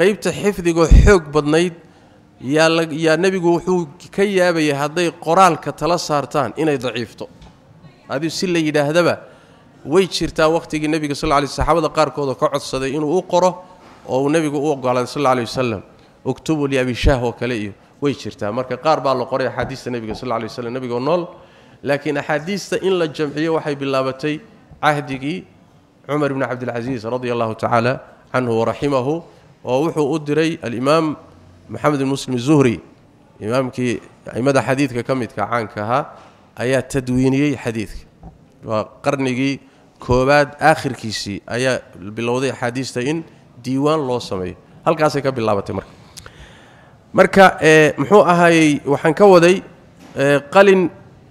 qaybta xifdigoo xoog badnayd yaa nebigu wuxuu ka yaabayay hadday qoraalka tala saartaan inay daciifto adigu si la yidhaahdaba way jirtaa wakhtigii nebiga sal lay saxaabada qaarkooda ka codsaday inuu u qoro oo uu nebigu u ogolaaday sal lay wasalam uktubu liabishaah oo kale iyo way jirtaa marka qaar baa la qoray axaadiista nebiga sal lay waslam nebigoo nool laakiin axaadiista in la jamciyo waxay bilaabatay cahdigii cumar bni cabdilcasiis radia allahu tacaala canhu waraximahu oo wuxuu u diray alimaam maxamed bn muslim zuhri imaamkii aimada xadiidka ka midka caanka ahaa ayaa tadwiiniyey xadiidka waa qarnigii koobaad aakhirkiisii ayaa bilowday axaadiista in diiwaan loo sameeyo halkaasay ka bilaabatay marka marka muxuu ahaayey waxaan ka waday qalin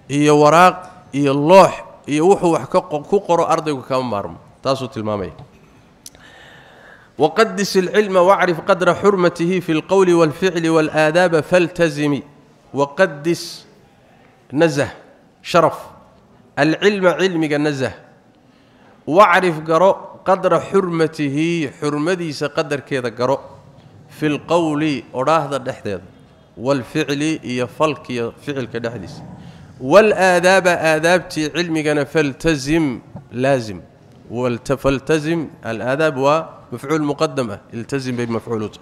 iyo waraaq iyo loox iyo wuxuu wax ku qoro ardaygu kama maarmo taasuu tilmaamaya wqadis اlcilma wacrif qadra xurmatihi fi اlqowli wاlficli wاlaadaaba faltazimi waqadis nazh شرف. العلم علمي النزه واعرف قرو قدر حرمته حرمتي قدر كذا قرو في القول وراه أراهد دحدد والفعل يفلك فعل كدحدث والآداب آدابتي علمي أنا فالتزم لازم. والتفلتزم الآداب ومفعول مقدمة التزم بمفعولته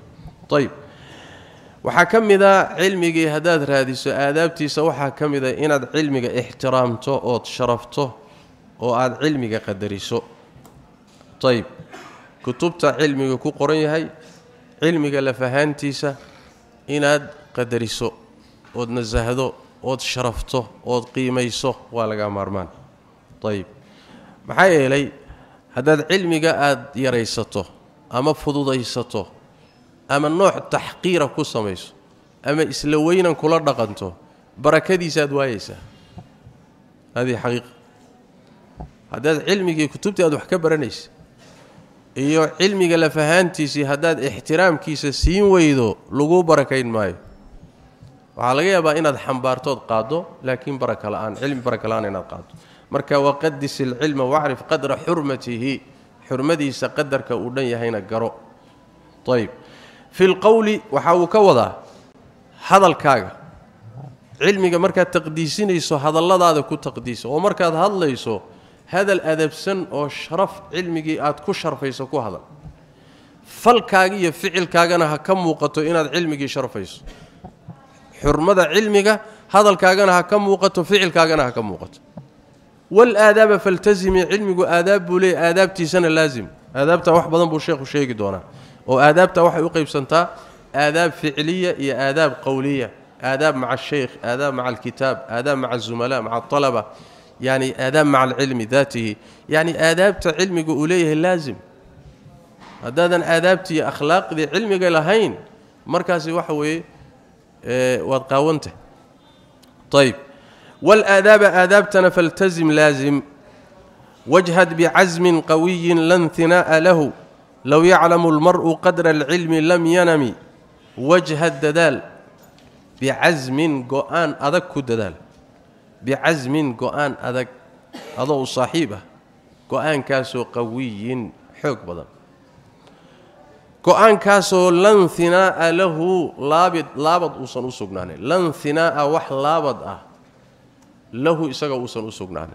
طيب. Waxaa ka mid a cilmigii haddaad raadiso aadaabtiisa waxaa ka mid a inaad cilmiga ixtiraamto ood sharafto oo aad cilmiga qadariso ayb kutubta cilmiga ku qoran yahay cilmiga lafahaantiisa inaad qadariso ood nasahdo ood sharafto ood qiimayso waa laga maarmaan ayb maxaa yeelay haddaad cilmiga aada yaraysato ama fududaysato ama nooc taxqiira ku samayso ama isla weynan kula dhaqanto barakadiisaaad waayeysaa hadii xaqiiqa haddaad cilmigii kutubtii aad wax ka baranaysa iyo cilmiga lafahaantiisii haddaad ixtiraamkiisa siin weydo laguu barakayn maayo waxaa laga yaabaa inaad xambaartood qaaddo laakiin baraka la-aan cilmi baraka la-aan inaad qaaddo marka waqadis ilcilma wacrif qadra xurmatihi xurmadiisa qadarka uu dhan yahayna garo ayb في القول وحاو كودا هادلكاغا علمي ماركا تقديسينيسو هادلادادا كو تقديس أو ماركا هادليسو هذا الأدب سن أو شرف علمي اد كو شرفيسو كو هادل فالكاغا يا فيلكاغانا ها كموقتو ان اد علمي شرفيسو. حرمة علمي هادلكاغانا ها كموقتو فيلكاغانا ها كموقتو والآداب فالتزمي علمي آداب ولي ادابتي سنه لازم ادابته وحبدن بو شيخ وشيقي دونا. وآداب توحي وقيب سنتها آداب فعلية يا آداب قولية آداب مع الشيخ آداب مع الكتاب آداب مع الزملاء مع الطلبة يعني آداب مع العلم ذاته. يعني آداب علم قوليه لازم. هذا آدابتي أخلاق ذي علم قلهين مركزي وحوي آه، وقاونته طيب. والآداب آدابتنا فالتزم لازم. واجهد بعزم قوي لن ثناء له. لو يعلم المرء قدر العلم لم ينم وجه الددال بعزم قوان أدق كددال بعزم قوان أدق. ادو صاحبه. قوان كاسو قوي حق بضل قوان كاسو لن ثناء له لابد لابد وسن وسغنان لن ثناء وح لابد أه. له اسغ وسن وسغنان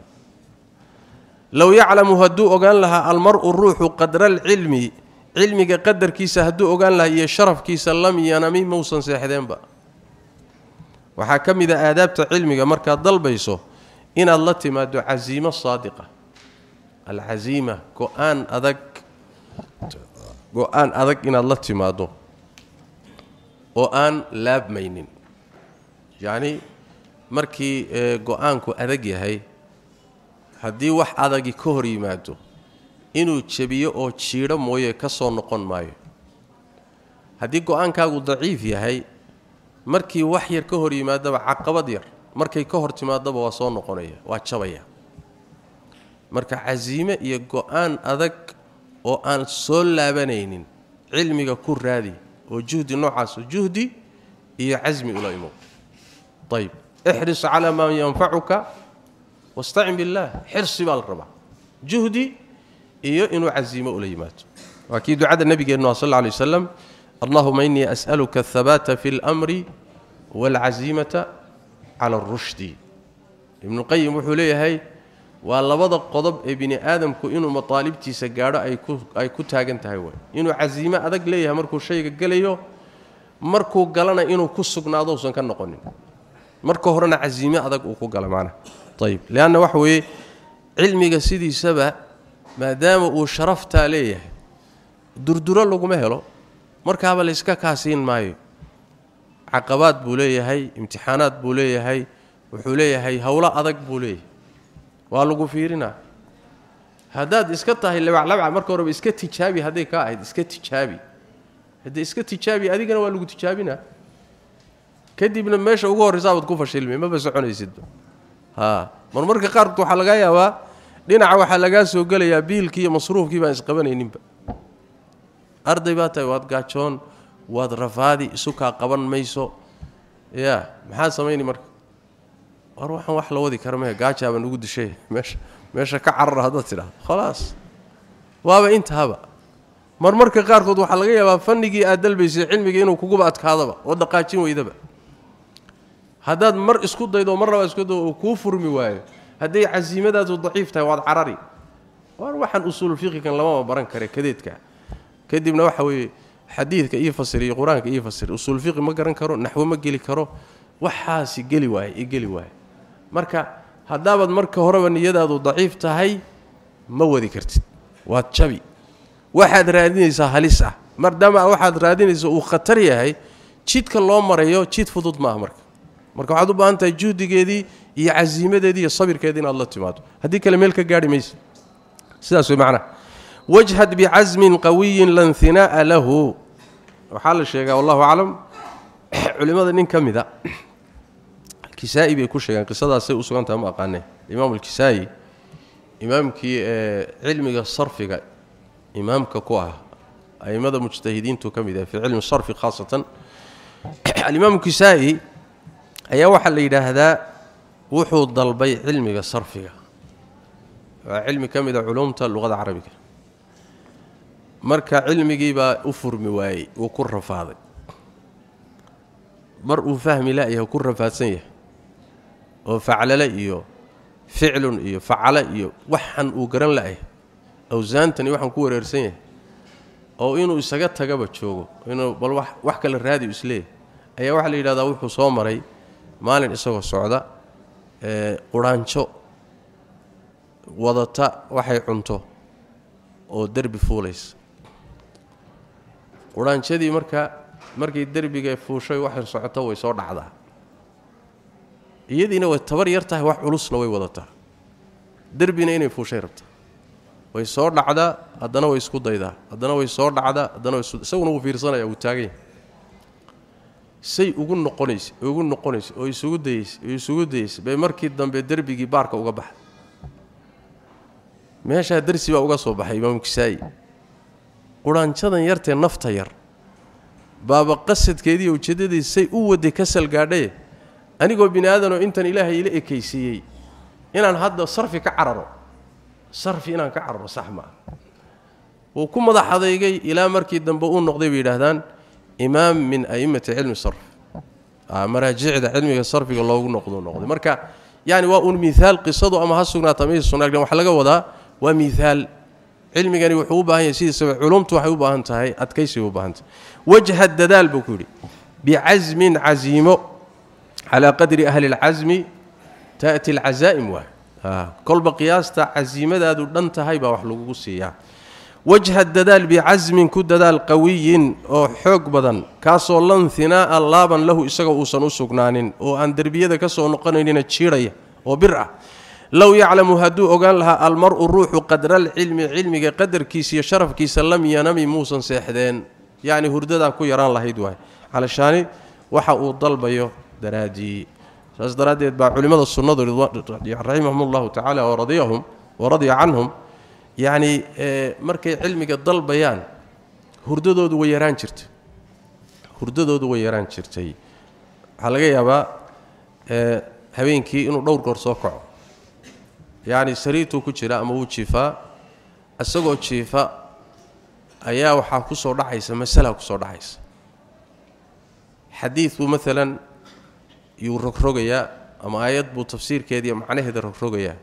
لو يعلم هدو أوغان لها المرء الروح قدر العلم علم قدر كيس هدو أوغان لها يا شرف كيس لم ينمي موسن سيخدين با. وحا كم إذا آدابت علمي مركا دلبيسو إن الله تما دو عزيمة صادقة. العزيمة قوآن ادق قوآن ادق إن الله تما دو. وان لاب مينين. يعني مركي آه، غوانكو ادق يحيي haddii wax adagi ka hor yimaado inuu jebiyo oo jiidho mooye ka soo noqon maayo haddii go-aankaagu daciif yahay markii wax yar ka hor yimaadaba caqabad yar markay ka hor timaadaba waa soo noqonaya waa jabaya marka casiime iyo go-aan adag oo aan soo laabanaynin cilmiga ku raadi oo juhdi noocaas juhdi iyo casmi ula imo ayb ixris calaa maa yanfacuka واستعن بالله حرصي بالربا جهدي إيه إنو عزيمة أليمات وأكيد عاد النبي إنه صلى الله عليه وسلم اللهم إني أسألك الثبات في الأمر والعزيمة على الرشد. ابن القيم وحولي هاي والله بضى قضب ابن آدم كو إنو مطالب تي سجارة أي, أي كتا أنت إنو عزيمة أدق ليها مركو شيء قليو مركو قلنا إنو كسوك نادوسن كان نقنين. مركو هرنا عزيمة أدق وكو معنا ayib leanna waxa weeye cilmiga sidiisaba maadaama uu sharaftaa leeyahay durduro laguma helo markaaba layska kaasiin maayo. Caqabaad buu leeyahay imtixaanaad buu leeyahay wuxuu leeyahay howlo adag buu leeyahay. Waa lagu fiirinaa haddaad iska tahay labaclabca marka horeba iska tijaabi hadday kaa ahayd iska tijaabi. Haddee iska tijaabi adigana waa lagu tijaabinaa kadibna meesha ugu horraysa abaad ku fashilmi maba soconaysidba haa mar marka qaarkood waxaa lagaa yaabaa dhinaca waxaa lagaa soo gelayaa biilkii iyo masruufkii baan isqabanayninba. Arday baa tahay waad gaajoon waad rafaadi isukaa qaban mayso. Ya maxaad samayni marka? War waxaan wax la wadi kara meh ugu dishay. Meesha meesha ka carara haddaad tidhahdo khalaas. Waaba intahaba mar marka qaarkood waxaa laga yaabaa fanigii aad dalbaysay cilmiga inuu kuguba adkaadaba oo dhaqaajin weydaba haddaad mar isku daydo mar labaa isku daydo uu kuu furmi waayo. Hadday casiimadaadu daciif tahay waad carari. War waxaan usuul fiqigan lamama baran kare kadeedka. Kadibna waxa weeye xadiidka ii fasir qur'aanka ii fasir usuul fiqi ma garan karo naxwo ma geli karo. Waxaasi geli waaye i geli waaye. Marka haddaabaad marka horeba niyadaadu daciif tahay ma wadi kartid. Waad jabi. Waxaad raadinaysaa halis ah. Maadaama waxaad raadinaysa uu khatar yahay jidka loo marayo jid fudud maaha marka marka waxaad u baahan tahay juhdigeedii iyo casiimadeedii iyo sabirkeedii inaad la timaado haddii kale meel ka gaarhi maysa sidaas way macnaha wajhad bicasmin qawiyin lan hinaa'a lahu waxaa la sheegaa wallahu aclam culimmada nin ka mid a kisaa'i bay ku sheegeen qisadaasay u sugan tahay ma aqaanee imaam alkisaa'i imaamkii ee cilmiga sarfiga imaamka ku ah a'immada mujtahidiintu ka mid ah fii cilmi sarfi khaasatan alimaamu kisaa'i ayaa waxaa la yidhaahdaa wuxuu dalbay cilmiga sarfiga waa cilmi ka mid a culumta luqada carabiga marka cilmigii baa u furmi waayey wuu ku rafaaday mar uu fahmi la'yahay ku rafaadsan yahay oo faclale iyo ficlun iyo facale iyo waxan uu garan la'yahay awsaantani waxaan ku wareersan yahay oo inuu isaga tagaba joogo inuu bal wax kale raadi isleeyahay ayaa waxaa la yidhahdaa wuxuu soo maray maalin isagoo socda ee quraanjo wadata waxay cunto oo derbi fuulaysa. Quraanjadii marka markay derbiga fuushay waxay socoto way soo dhacdaa iyadiina way tabar yar tahay wax culusna way wadataa derbina inay fuushay rabtaa way soo dhacdaa haddana way isku daydaa. Haddana way soo dhacdaa haddana isaguna wuu fiirsanaya wuu taaganya say ugu noqonaysa ugu noqonaysa oo isugu dayeysa oo isugu dayeysa bay markii dambe derbigii baarka uga baxay. Meeshaa darsi baa uga soo baxay imaamu kisaa'i quraanjadan yartee nafta yar. Baaba qasadkeediiyo ujeeddadiis say u waday ka salgaadhaye anigoo bini aadanoo intan ilaahay ila ekaysiiyey inaan hadda sarfi ka cararo. Sarfi inaan ka cararo sax maa wuu ku madax adeygay ilaa markii dambe uu noqday bay yidhaahdaan imaam min a'immati cilmi sarf maraajicda cilmiga sarfiga loogu noqdo noqday marka yani waa uun miaal qisadu ama ha sugnaata maysa sugnaagen waxa laga wadaa waa miaal cilmigani wuxuu u baahan yahay sidiisaba culumtu waxay u baahan tahay adkaysi u baahan tahay wajha dadaal buu ku yidhi bicasmin casiimo calaa qadri ahli اlcasmi taأti اlcazaa'im waa kolba qiyaasta casiimadaadu dhan tahay baa wax lagugu siiyaa وجه الدلال بعزم كد دلال قوي أو حق بدن. كاس ولن ثناء الله له اسغه وسن سغنانين أو أن دربيده كسو نقنين جيريا أو بر لو يعلم هدو اوغان لها المرء الروح قدر العلم. علم قدر كيس شرف كيس لم ينمي موسى سيحدين. يعني هردد كو يران الله يدوى علشان وحا أو دلبيو درادي سدرادي با علماء السنة رحمهم الله تعالى ورضيهم ورضي عنهم. Yacni markay cilmiga dalbayaan hurdadoodu way yaraan jirtay. Hurdadoodu way yaraan jirtay. Waxaa laga yaabaa habeenkii inuu dhowr goor soo kaco. Yacni sariirtuu ku jira ama wuu jiifaa. Isagoo jiifa ayaa waxaa ku soo dhacaysa masalaa ku soo dhacaysa xadiid buu maalan yuu rogrogayaa ama aayad buu tafsiirkeediiyo macnaheeda rogrogayaa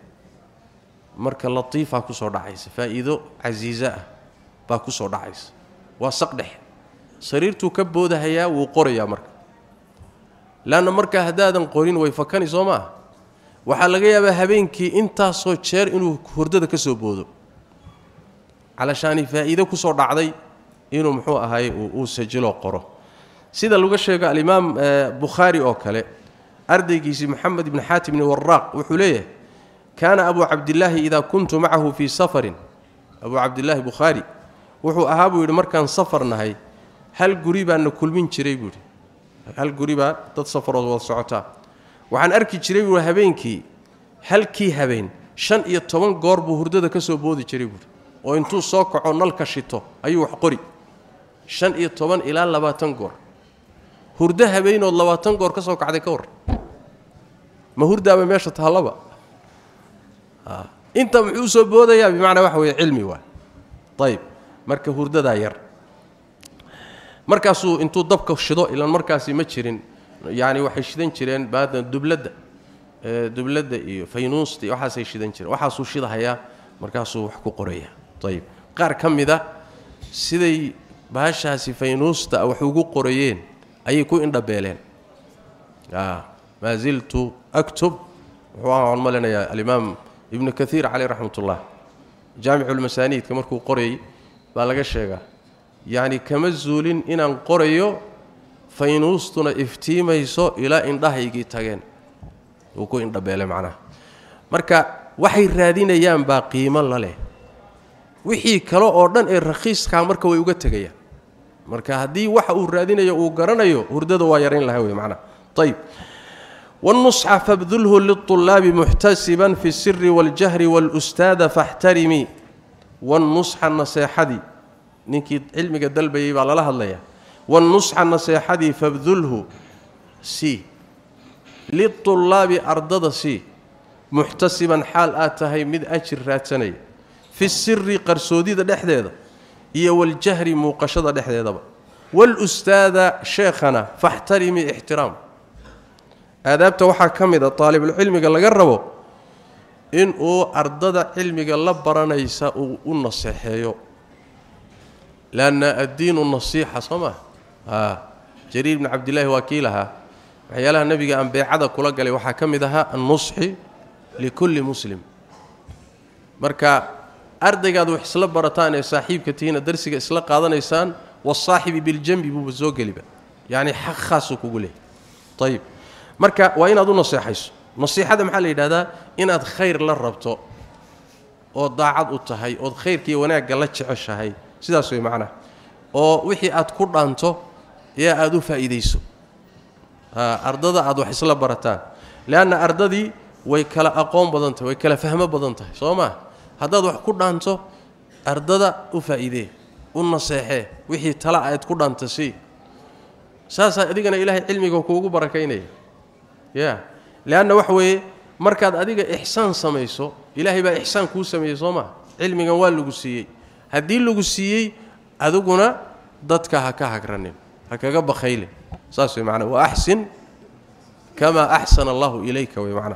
marka latiifaa ku soo dhacaysa faa'iido casiiso ah baa ku soo dhacaysa. Waa saqdhex. Sariirtuu ka boodahayaa wuu qorayaa marka. Leanna markaa haddaadan qorin way fakani soo maaha waxaa laga yaabaa habeenkii intaasoo jeer inuu hurdada ka soo boodo. Calashaani faa'iido ku soo dhacday inuu muxuu ahay uu sajilo qoro. Sida laga sheego alimaam bukhaari oo kale ardaygiisii moxamed ibni xaatim ibni waraaq wuxuu leeyahay كان أبو عبد الله إذا كنت معه في سفر. أبو عبد الله بخاري. وحو أهابو وير مركان سفرنا هاي هل قريبا أن كلمن جري بودي هل قريبا تد سفر ود سوتا وحان أركي جري و هبينكي هلكي هبين؟ 15 غور بو هردده كسو بودي جري بودي أو انتو سو كو نل كشيتو أيو وح قري إلى 20 غور هرده هبين أو 20 كسو كعدي كور. ما هرده ما مشت inta muxuu soo boodayaa? Bimacnaa waxa weeye cilmi waa. Ayib marka hurdadaa yar. Markaasuu intuu dabka shido ilan markaasi ma jirin. Yacni waxay shidan jireen baadan dubladda dubladda iyo faynuusta waxaasay shidan jireen. Waxaasuu shidahayaa markaasuu wax ku qoraya ayib qaar ka siday baashaasi faynuusta wax ugu qorayeen ayay ku indhabeeleen. Maa ziltu aktub. Wuxuu aan malinayaa alimaam ibnu kaiir caleyh raxmat ullah jaamiculmasaaniidka markuu qorayay baa laga sheegaa yacni kama zuulin inaan qorayo faynuustuna iftiimayso ilaa indhahaygii tageen. Uu ku indhabeelay macnaha. Marka waxay raadinayaan baa qiimo la leh. Wixii kale oo dhan ee rakhiiskaa marka way uga tegayaan. Marka haddii waxa uu raadinayo uu garanayo hurdada waa yarayn laha wey macnaha. Ayib والنصح فابذله للطلاب محتسبا في السر والجهر والأستاذ فاحترمي. والنصح النصيحة دي نكي علمي قد دلبي على الله الله يا. والنصح دي فابذله سي. للطلاب ارددا سي. محتسبا حال آتهي مد أجر راتني. في السر قرسوديد دخدهد هي والجهر موقشده دخدهد والأستاذ شيخنا فاحترمي احترام. Aadaabta waxaa ka mid a taalibulcilmiga laga rabo inuu ardada cilmiga la baranaysa uu u naseexeeyo lanna addiinu nasiixa soo maa a jariir bni cabdillaahi waa kii lahaa waxyaalaha nebiga aan beecada kula galay waxaa ka mid ahaa annusxi likulli muslim marka ardaygaad wax isla barataan ee saaxiibka tihiina darsiga isla qaadanaysaan wasaaxibi biljambi buuba soo geliba yacni xaq khaasuu kugu leehay ayib marka waa inaad u naseexayso nasiixada maxaa la yidhahdaa inaad khayr la rabto ood daacad u tahay ood khayrkiiyo wanaagga la jeceshahay sidaas way macnaha oo wixii aad ku dhaanto ee aada u faa'iidayso ardada aad wax isla barataan leanna ardadii way kala aqoon badan tahay way kala fahmo badan tahay soo maa haddaad wax ku dhaanto ardada u faa'iidee u naseexee wixii tala aad ku dhaanta sii saasaa adigana ilaahay cilmiga kuugu barakaynaya يا لأن وحوي مركاد اديق إحسان سميسو. إلهي با إحسان كو سميسو ما. علم جوال لو سيي هدي لو سيي ادغنا ددك هكا هكرنين هكا بخيله صاص معنى وأحسن كما أحسن الله إليك ومعنى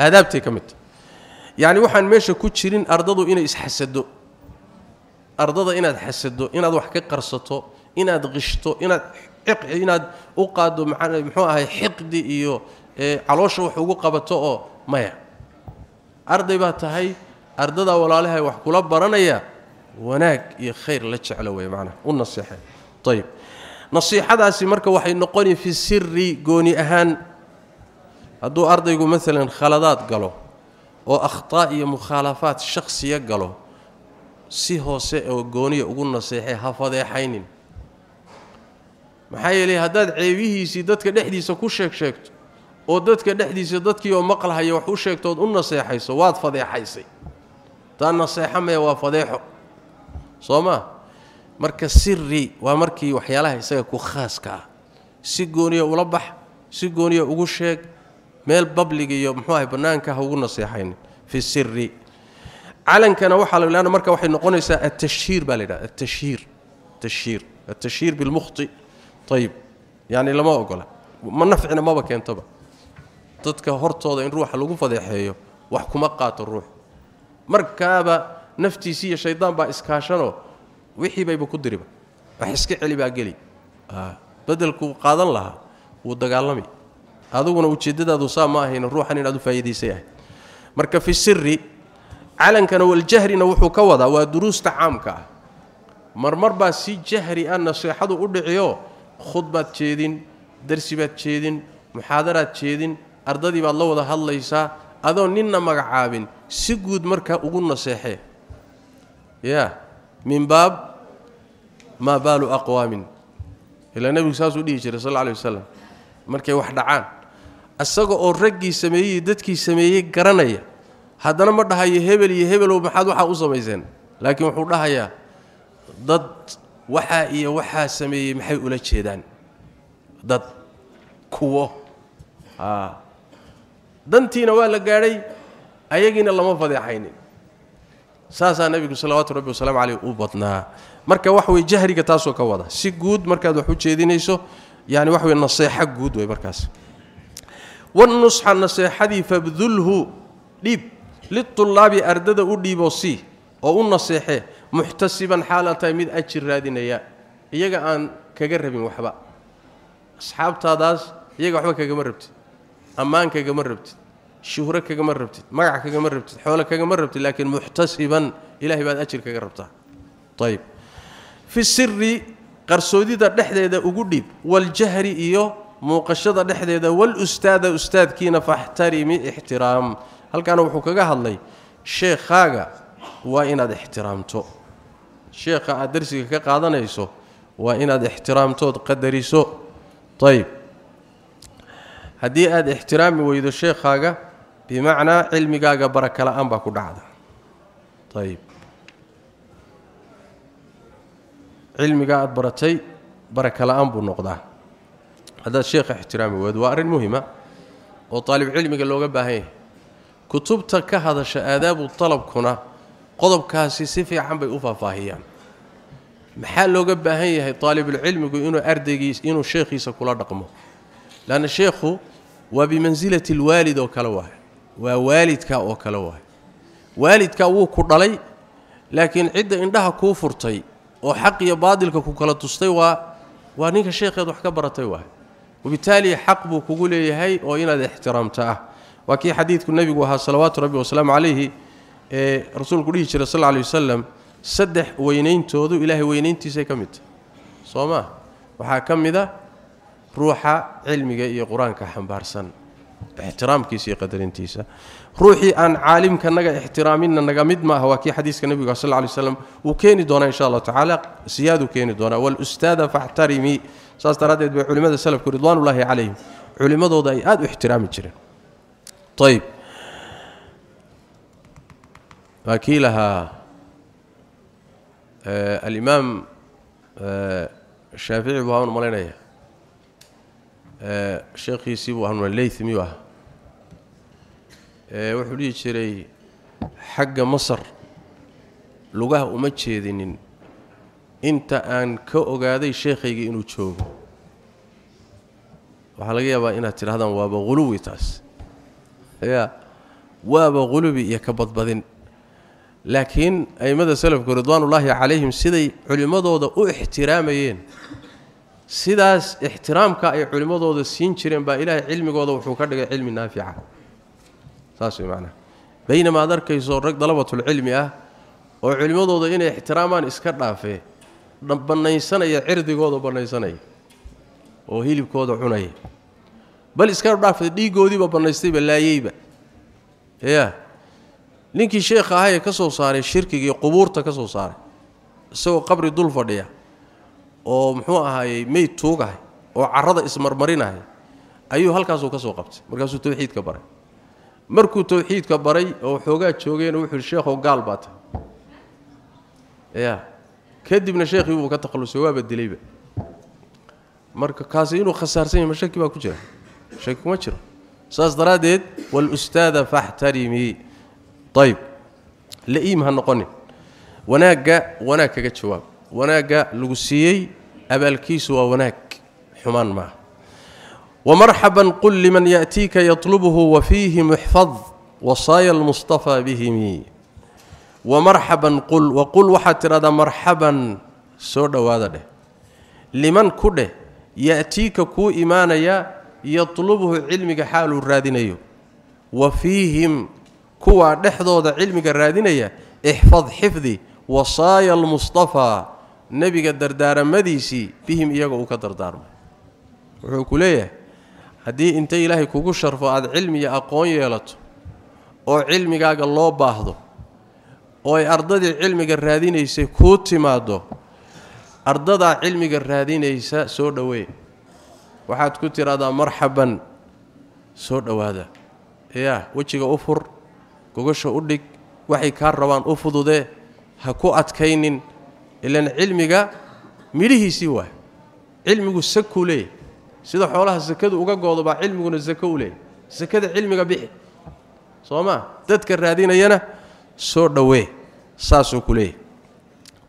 ادبتي كمت. يعني وحن مشي كو جيرين ارددو ان إسحسدو. ارددو ان إسحسدو. ان اد وحك قرصتو. ان اد قشتو ان inaad u qaaddo muxuu ahay xiqdi iyo caloosha wax ugu qabato oo maya. Arday baa tahay ardada walaalahay wax kula baranaya wanaag iyo khayr la jeclo wey macnaha u naseexay ayib nasiixadaasi marka waxay noqoni fi siri gooni ahaan. Hadduu ardaygu maalan khaladaad galo oo akhtaa iyo mukhaalafaad shakhsiya galo si hoose oo gooniya ugu naseexay ha fadeexaynin maxaa yeelay haddaad ceebihiisii dadka dhexdiisa ku sheeg sheegto oo dadka dhexdiisa dadkii oo maqlahaya wax u sheegtood u naseexayso waad fadeexaysay taa naseexo mee waa fadeexo soo maa marka siri waa markii waxyaalaha isaga ku khaaska ah si gooniya ula bax si gooniya ugu sheeg meel babliga iyo muxuu ahay bannaanka ha ugu naseexaynin fi siri calankana waxaa la leana marka waxay noqonaysaa atashhiir baa la yidhaha atashhiir tashhiir atashhiir bilmukhti طيب. يعني لما اقوله ما نفعنا ما بكين تبا تدك هرتوده إن روح لو فضيحيه واخ كما قات الروح. مركابا نفتي سي شيطان با إسكاشنو. وخي بايبو كدريبا وحسك علي با غلي آه. بدل كو قادن لها. و دغالمي ادغونا وجيدداد وسا ما هين روحان ان ادو فايديسه آه مركا في سري علن كان والجهر نوحو كودا ودروس تعامكه مرمر با سي جهري أن نصيحته ادخيو khudbaad jeedin darsi baad jeedin muxaadaraad jeedin ardadii baad la wada hadlaysaa adoo ninna magacaabin si guud markaa ugu naseexee ya min baab maa baalu aqwaamin ilaa nebigu saasuu dhihi jiray sal lla alay wasalam markay wax dhacaan isaga oo raggii sameeyey dadkii sameeyey garanaya haddana ma dhahayo hebel iyo hebelow maxaad waxaa u samayseen laakiin wuxuu dhahayaa dad waxaa iyo waxaa sameeyey maxay ula jeedaan dad kuwo dantiina waa la gaadhay ayagiina lama fadeexaynin saasaa nebigu salawaatu rabbi wasalaamu caleyh u badnaa marka waxa weye jahriga taasoo ka wada si guud markaad wax u jeedinayso yani waxa wey naseexo guud wey markaas wanusxa naseexadii fabdulhu dhiib litulaabi ardada u dhiiboo sii oo u naseexee muxtasiban xaala tahay mid ajir raadinaya iyaga aan kaga rabin waxba asxaabtaadaas iyaga waxba kagama rabtid ammaan kagama rabtid shuhro kagama rabtid magac kagama rabtid xoole kagama rabtid laakiin muxtasiban ilahay baad ajir kaga rabtaa ayb fi siri qarsoodida dhexdeeda ugu dhiib waljahri iyo muuqashada dhexdeeda walustaada ustaadkiina faxtarimi ixtiraam halkaana wuxuu kaga hadlay sheekhaaga waa inaad ixtiraamto الشيخ أدرسك يسو وإن الإحترام تود قدر يسو طيب. هدي هديئه احترام ويد الشيخاغا بمعنى علمغاغا بركلا أنبا كدحدا طيب. علمغاد برتي بركلا أنبو نقدا. هذا الشيخ احترام ويد وارن مهمة. وطالب علمي لوغه باهي هذا الشيء آداب الطلب كنا. قضب كاسي سفي عم بيوفا فاهيان محل لو قبا هي هي طالب العلم يقول انه اردغيس انه شيخ يس كولا دقمه لأن شيخه وبمنزله الوالد وكلوه ووالدك وكلوه والدك هو كدلي لكن عده اندها كفرتي أو حق يبادلك كلت استوى وانك شيخ يضحك حكبرتي واه وبالتالي حق بو كقول هي أو ان احترمته وكي حديث النبي صلى صلوات ربي وسلام عليه ee rasuulku dhihi jiray sal alay wasalam saddex weynayntoodu ilaahay weynayntiisay ka mid tahay soo maa waxaa ka mid a ruuxa cilmiga iyo qur-aanka xambaarsan ixtiraamkiisa iyo qadarintiisa ruuxii aan caalimka naga ixtiraaminna naga mid maaha waa kii xadiiska nebiga sal lay slam wuu keeni doonaa insha allahu tacaala siyaaduu keeni doonaa walustaada faxtarimii saas daraaddeed bay culimmada salafku ridwaanullaahi calayhim culimmadooda ay aada u ixtiraami jireen ayb waa kii lahaa alimaam shaafici buu haan malaynaya. Sheekhiisii buu ahaa leyth miyuu ahaa? Wuxuu dhihi jiray xagga masar lugaha uma jeedinin. Inta aan ka ogaaday sheekhaygii inuu joogo. Waxaa laga yaabaa inaad tidhahdaan waaba huluwi taas. Ya waaba hulubi iyo ka badbadin laakiin a'immada salafku ridwaanullaahi calayhim siday culimmadooda u ixtiraamayeen sidaas ixtiraamka ay culimmadooda siin jireen baa ilaahay cilmigooda wuxuu ka dhigay cilmi naafica saas way macnaha baynamaa ad arkayso rag dalabatulcilmi ah oo culimmadooda inay ixtiraamaan iska dhaafee bannaysanaya cirdigooda bannaysanaya oo hilibkooda cunaya bal iska dhaafay dhiiggoodiiba bannaystayba laayeyba ya ninkii sheekha ahayee ka soo saaray shirkigii qubuurta ka soo saaray isagoo qabri dul fadhiya oo muxuu ahaayey meyd tuugahay oo carrada ismarmarinaya ayuu halkaasuu ka soo qabtay markaasuu tawxiidka baray markuu tawxiidka baray oo xoogaa joogayna wuxuu yihi sheekhow gaal baa tahay ya kadibna sheekhii buu ka takhallusay waaba dilayba marka kaasi inuu khasaarsan yahy ma shaki baa ku jira shaki kuma jiro saas daraaddeed walustaada faxtarimii طيب لئيم هنقني وناك وناك جواب وناجا لغسيي ابلكيس وناك حمان ما. ومرحبا قل لمن يأتيك يطلبه وفيه محفظ وصايا المصطفى به مي. ومرحبا قل وقل وحتى هذا مرحبا سودا سودواده لمن كده يأتيك كو إيمانيا يطلبه علمك حال الرادينيو وفيهم kuwaa dhexdooda cilmiga raadinaya ixfad xifdi wasaaya almustafaa nebiga dardaaramadiisii bihim iyaga uu ka dardaarmay. Wuxuu ku leeyahay haddii inta ilaahay kugu sharfo aada cilmi iyo aqoon yeelato oo cilmigaaga loo baahdo oo ay ardadii cilmiga raadinaysay kuu timaaddo ardadaa cilmiga raadinaysa soo dhowee. Waxaad ku tidhahdaa marxaban soo dhowaada. Yaa wejiga u fur gogasha u dhig waxay kaa rabaan u fududee ha ku adkaynin. Ilaan cilmiga midhihiisii waay. Cilmigu sakuu leeyahy sida xoolaha sakadu uga goodo baa cilmiguna sako u leeyahy sakada cilmiga bixi. Soo maa dadka raadinayana soo dhowee saasuu ku leeyahy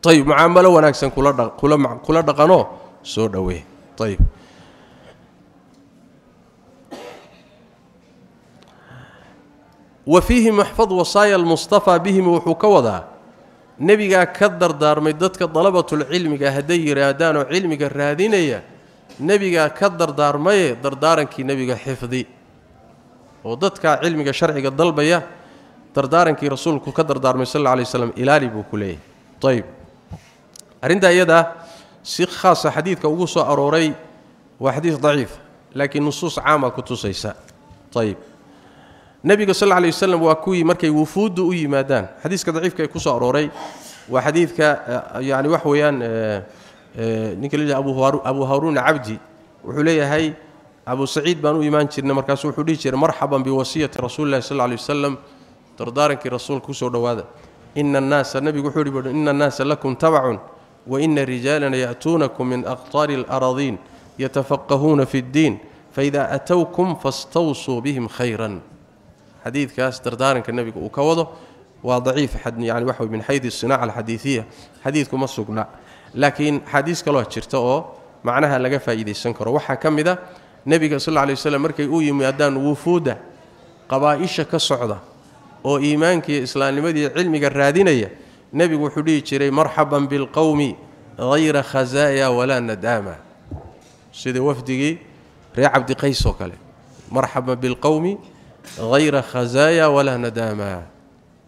ayib mucaamalo wanaagsan kula dhaqanoo soo dhowee ayib وفيه محفظ وصايا المصطفى بهم وحكودا نبيغا كدردارمي ددك طلبة العلم هدي رادان علم رادينيا نبيغا كدردارمي دردارنكي نبيغا حفظي. وددك علم كي رسول دردارنكي رسولك كدردارمي صلى الله عليه وسلم إلى لي بوكلي طيب. أرندا يدا شيخ خاص حديث اوغو أروري وحديث ضعيف لكن نصوص عامة كتسيسه طيب. Nebiga sal alay waslem waa kuwii markay wufuuddu u yimaadaan xadiiska daciifka ee ku soo arooray waa xadiidka yani wax weeyaan ninka la abu haruun cabdi wuxuu leeyahay abu saciid baan u imaan jirnay markaasu wuxuu dhihi jiray marxaban biwasiyati rasuuli llahi sal lay wasalam dardaarankii rasuulka kusoo dhowaada ina annaasa nebigu wuxuu yihi ina annaasa lakum tabacun waina rijaalana ya'tuunakum min aqtaari اlaradiin yatafaqahuuna fi اddiin faida atowkum fastawsuu bihim khayran حديث كاس دردارن كالنبي النبي وضعيف حد يعني وحوي من حيث الصناعة الحديثية. حديث كما سوقنا لكن حديث كلو جيرته معناها لا فايديسن كرو وحا كميدا نبي صلى الله عليه وسلم مركي أو يميادان وفودا قبائش كسوده أو إيمانك اسلاميدي علمي رادينيا نبي و خدي مرحبا بالقوم غير خزايا ولا ندامة. سيدي وفدي ري عبد قيس مرحبا بالقوم hayra khazaaya walaa nadaama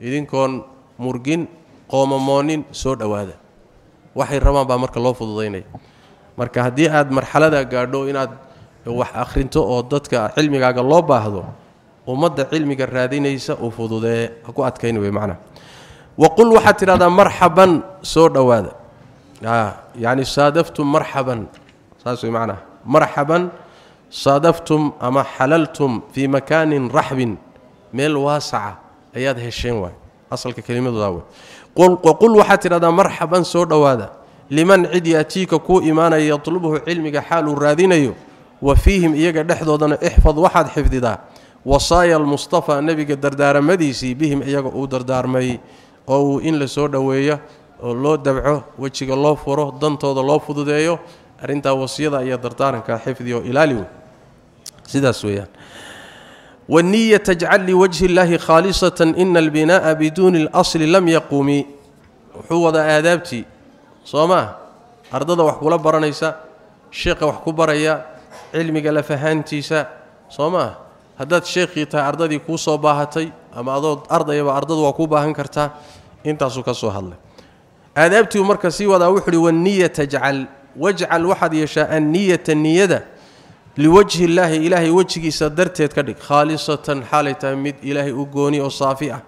idinkoon murgin qoomamoonin soo dhowaada waxay rabaan baa marka loo fududaynaya marka haddii aad marxalada gaadho inaad wax akhrinto oo dadka cilmigaaga loo baahdo ummadda cilmiga raadinaysa uu fududee ha ku adkayn wey macnaha waqul waxaad tidhahdaa marxaban soo dhowaada yacni saadaftum marxaban saas wey macnaha marxaban صادفتم أما حللتم في مكان رحب مل واسعة. أياد هشين واي. أصل كلمة ضاوي. قل وقل وحتر هذا مرحبا سو دواد لمن عد يأتيك كو إيمان يطلبه علمك حال الرادينيو وفيهم ايغا دخدودنا احفظ واحد حفظدا وصايا المصطفى النبي قدردار مديسي بهم ايغا أو دردارمي أو إن لسو دويه لو دبعو وجيغا لو فورو دنتودا لو فودوديو arinta wasiyada iyo dardaaranka xifdiyo إلاليو. سيدا ويان والنية تجعل لوجه الله خالصة إن البناء بدون الأصل لم يقوم. حوض آدابتي. صوما أردد وحكو لبرانيسا الشيخ وحكو بريا. علمي قال فهانتيسا. صوما هذا الشيخ يتا أردد كوصو باهتي أما أردد أردد وحكو باهن كرتا. انت سوك سوهل. آدابتي ومركسي وضا وحلي والنية تجعل. واجعل وحد يشاء النية النية ilaahay wejigiisa darteed ka dhig khaalisatan xaalay tahay mid ilaahay u gooni oo saafi ah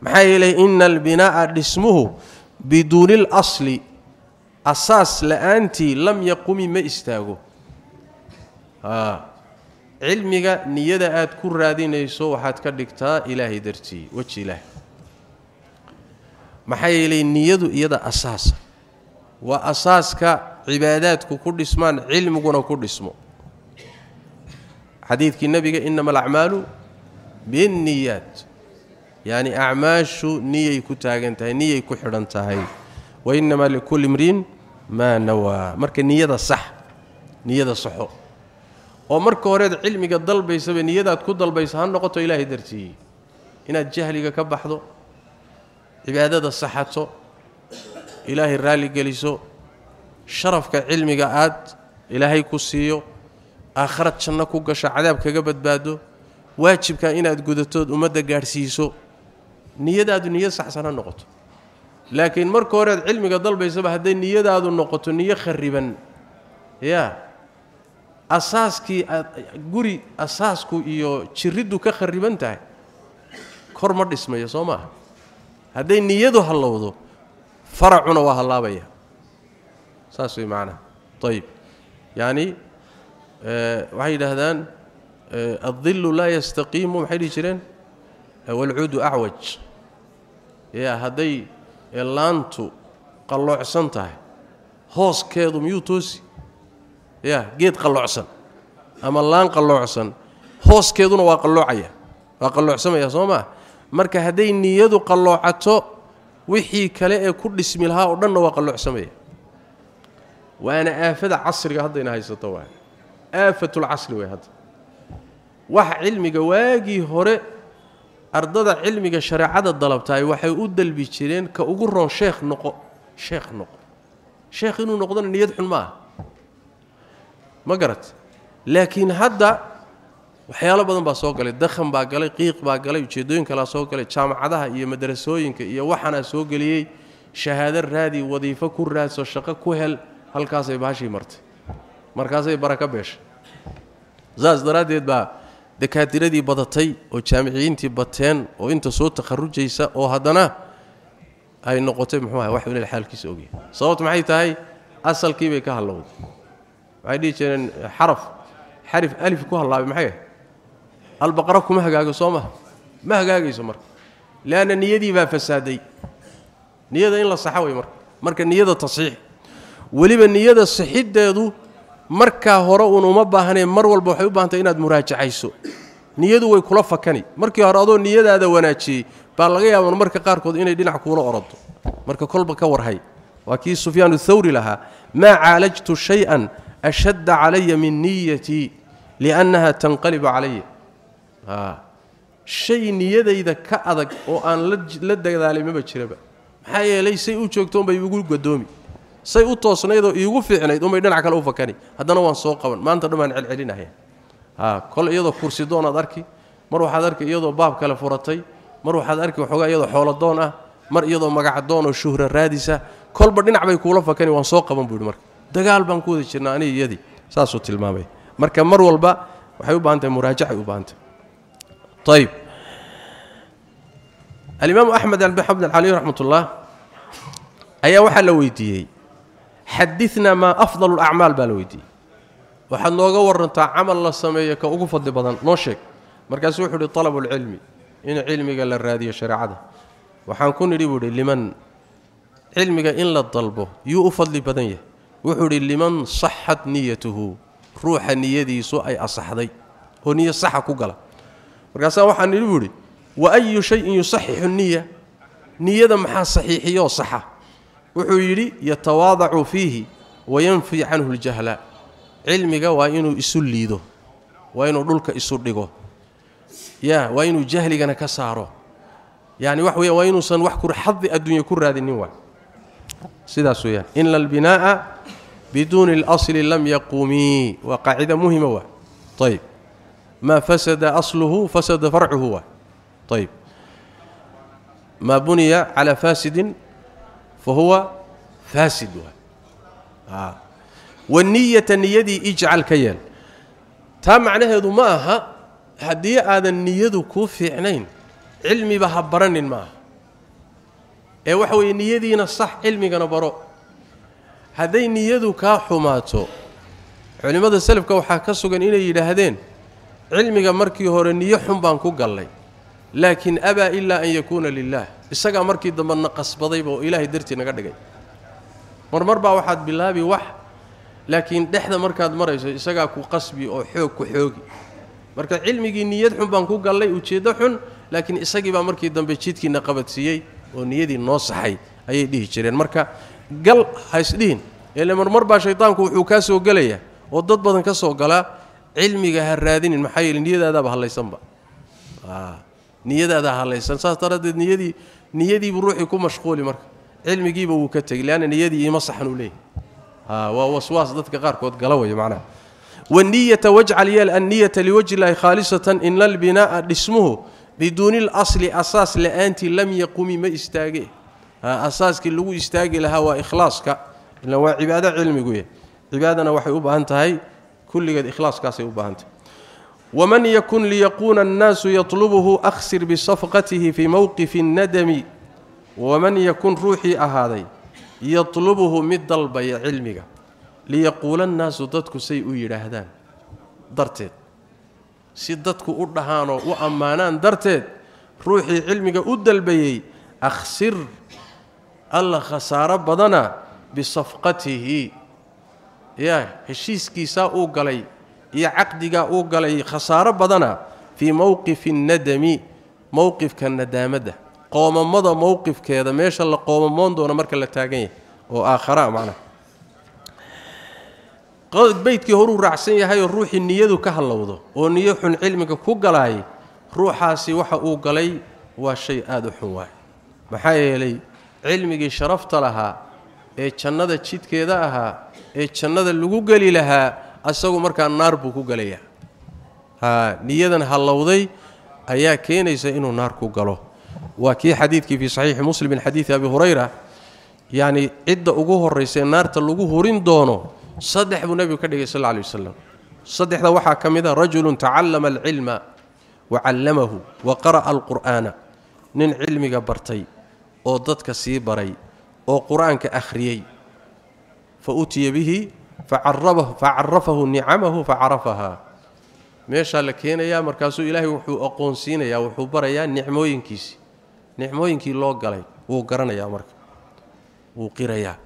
maxaa yeelay ina albinaa'a dhismuhu biduuni lasli asaas la-aantii lam yaqumi ma istaago cilmiga niyada aad ku raadinayso waxaad ka dhigtaa ilaahay dartii weji ilaahay maxaa yeelay niyadu iyada asaasa waa asaaska cibaadaadku ku dhismaan cilmiguna ku dhismo xadiidkii nebiga inama alacmaalu binniyaat. Yacni acmaashu niyay ku taagan tahay niyay ku xidhan tahay. Wa innamaa likulli imriin maa nawaa marka niyada sax niyada saxo. Oo marka horeed cilmiga dalbaysaba niyadaad ku dalbaysa ha noqoto ilaahay dartiiyey inaad jahliga ka baxdo cibaadada saxato ilaahay raalli geliso sharafka cilmiga aad ilaahay ku siiyo aakharad janno ku gasho cadaab kaga badbaado waajibka inaad gudatood ummadda gaadhsiiso niyadaadu niyo saxsan ha noqoto laakiin marka horead cilmiga dalbaysaba hadday niyadaadu noqoto niyo khariban yaa asaaskii guri asaasku iyo jiriddu ka khariban tahay kor ma dhismayo soo maaha hadday niyadu hallowdo faracuna waa hallaabaya saas way macnaha ayib yacni آه، وحي لهذان آه، الظل لا يستقيم حيل شرين والعود أعوج. يا هدي لانتو تاه هوس كيدو ميوتوسي يا جيت قلوعسن أما اللان لأن قلوعسن هوس كيدو وا قلوعيا وا قلوعسم يا سوما. marka haday niyadu qaloocato wixii kale ee ku dhismi lahaa u dhana waa qaloocsamay waana aafada casriga hadda inay haysato waan waa aafatulcasri wey hadda waxa cilmiga waagii hore ardada cilmiga shareecada dalabtaay waxay u dalbi jireen ka ugu roon sheekh noqo sheekh noqo sheekh inuu noqdona niyad xun ma aha ma laakiin hadda waxyaalo badan baa soo galay dakhan baa galay qiiq baa galay ujeeddooyin kalaa soo galay jaamacadaha iyo madrasooyinka iyo waxaanaa soo geliyey shahaado raadi wadiifo ku raadso shaqo ku hel halkaasay baashii martay markaasay baraka beeshay saas daraaddeed baa dakaadiradii badatay oo jaamiciyiintii bateen oo inta soo takharujaysa oo haddana ay noqotay muxuu aha wax inay xaalkiisa ogyahay sababtu maxay tahay asalkii bay ka hallowday waxay dhihi jireen xaraf xarif alif ku hallaabay maxay albaqara kuma hagaago soo maha ma hagaagayso marka leanna niyadii baa fasaaday niyada in la saxa way marka marka niyada tasiix weliba niyada sixiddeedu markaa hore uun uma baahneen mar walba waxay u baahantay inaad muraajacayso niyadu way kula fakani markii hore adoo niyadaada wanaajiyey baa laga yaaba marka qaarkood inay dhinac kuula orodo marka kolba ka warhay waa kii sufyaanu thawri lahaa maa caalajtu shay-an ashadda calaya min niyatii liannaha tanqalibu calaya shay niyadayda ka adag oo aan la dadaalay maba jiraba maxaa yeelay say u joogto unbay igu gadoomi say u toosnaydoo iigu fiicnayd unbay dhinac kale u fakani haddana waan soo qaban maanta dhan baan celcelinaya kol iyadoo kursi doonaad arki mar waxaad arki iyadoo baab kale furatay mar waxaad arki waxoogaa iyadoo xoolodoon ah mar iyadoo magacadoon oo shuhra raadisa kolba dhinac bay kuula fakani waan soo qaban buu yidhi dagaal baan ku jirnaa aniga iyadii saasuu tilmaamay marka mar walba waxay u baahan tahay u baahantay ayib alimaamu axmed alxamd cali raxmat ullah ayaa waxaa la weydiiyey xadinaa maa afdal lacmaal baa la weydiiyey waxaad nooga warantaa camal la sameeyo ka ugu fadli badan noo sheeg markaasu wuxuu uhi talabu lcilmi in cilmiga la raadiyo shareecada waxaan ku nidhi buu ihi liman cilmiga in la dalbo yuu u fadli badan yahay wuxuu idhi liman saxat niyatuhu ruuxa niyadiisu ay asaxday oo niyo saxa ku gala markaasaa waxaan idhi buu idhi wa ayu shayin yusaxixu niya niyada maxaa saxiixiyoo saxa wuxuu yidhi yatawaadacu fiihi wayanfi canhu ljahla cilmiga waa inuu isu liido waa inuu dhulka isu dhigo ya waa inuu jahligana ka saaro yani wax weya waa inuusan wax ku xadi adduunya ku raadinin waa sidaas weeyaan ina albinaa'a biduuni اlasli lam yaqumii waa qaacida muhima waa ayb maa fasada asluhu fasada farcuhu waa ayb maa buniya calaa faasidin فهو فاسد آه. والنية يدي إجعل كيان تا معناها هذا ماها؟ هذه هذا النية كوفي فعلين. علمي بها برن ما اي وحو النية دينا صح علمي كان برو. هذه النية كا حماتو. علماء السلف كو حاكسوا ان إلى يدهدين علمي مركي هور النية حمبان كو لكن أبى إلا أن يكون لله. Isagaa markii dambe na qasbadayba oo ilaahay dartii naga dhigay. Marmar baa waxaad bilaabi wax laakiin dhexda markaad marayso isagaa ku qasbi oo xoog ku xoogi. Marka cilmigii niyad xun baan ku gallay ujeeddo xun laakiin isagii baa markii dambe jidkiina qabadsiiyey oo niyadii noo saxay ayay dhihi jireen. Marka gal ha isdhihin ele marmar baa shaydaanku wuxuu kaa soo gelayaa oo dad badan ka soo galaa cilmiga ha raadinin maxaa yeele niyadaadaaba hallaysanba niyadaada hallaysan saas daraaddeed niyadii نيدي بروحي يكون مشغول مرك. علمي جيبه وك لأن نيدي ما صحن ها ووسواس ضدك غارك كود غلو يا معناه والنية وجعل يا النيه لوجه الله خالصة إن للبناء دسمه بدون الأصل أساس لأنت لم يقم ما استاغي أساسك لو استاغي لها وإخلاصك. لو عبادة علمي عبادة عبادنا وحي أنت هاي كل قد إخلاصك سي وبانت هي ومن يكن ليكون الناس يطلبه أخسر بصفقته في موقف الندم ومن يكن روحي اهادي يطلبه مدلب علمك. ليقول الناس ضدك سي يراهدان درت سي ضدك ودهانو وأمانان درت روحي علمك ودلبي أخسر الله خساره بدنا بصفقته. يا هشيسكي سا أو غلي iyo caqdigaa uu galay khasaaro badana fii mowqifi nnadami mowqifka nadaamadda qoomamada mowqifkeeda meesha la qoomamoon doono marka la taagan yahay oo aakhara macnaha beydkii horuu raacsan yahayoo ruuxii niyadu ka hallowdo oo niyo xun cilmiga ku galaayay ruuxaasi waxa uu galay waa shay aada u xun waay. Maxaa yeelay cilmigii sharafta lahaa ee jannada jidkeeda ahaa ee jannada lagu geli lahaa asagu markaa naar buu ku gelayaa haa niyadan hallowday ayaa keenaysa inuu naar ku galo waa kii xadiidkii fii saxiixi muslim min xadiidi abi hurayra yacni cidda ugu horraysae naarta lagu hurin doono saddex buu nebigu ka dhigay sal lla alay wasalam saddexda waxaa ka mid a rajulun tacallama alcilma wa callamahu wa qara'a alqur'aana nin cilmiga bartay oo dadka sii baray oo qur-aanka akhriyey fa utiya bihi فعرفه فعرفه نعمه فعرفها. مشى لكن يا مركزو إلهي وحو أقون سينا يا وحو بريا نعموينكيس نعموينكي لو غلاي وو غرانيا مرك. وو قريا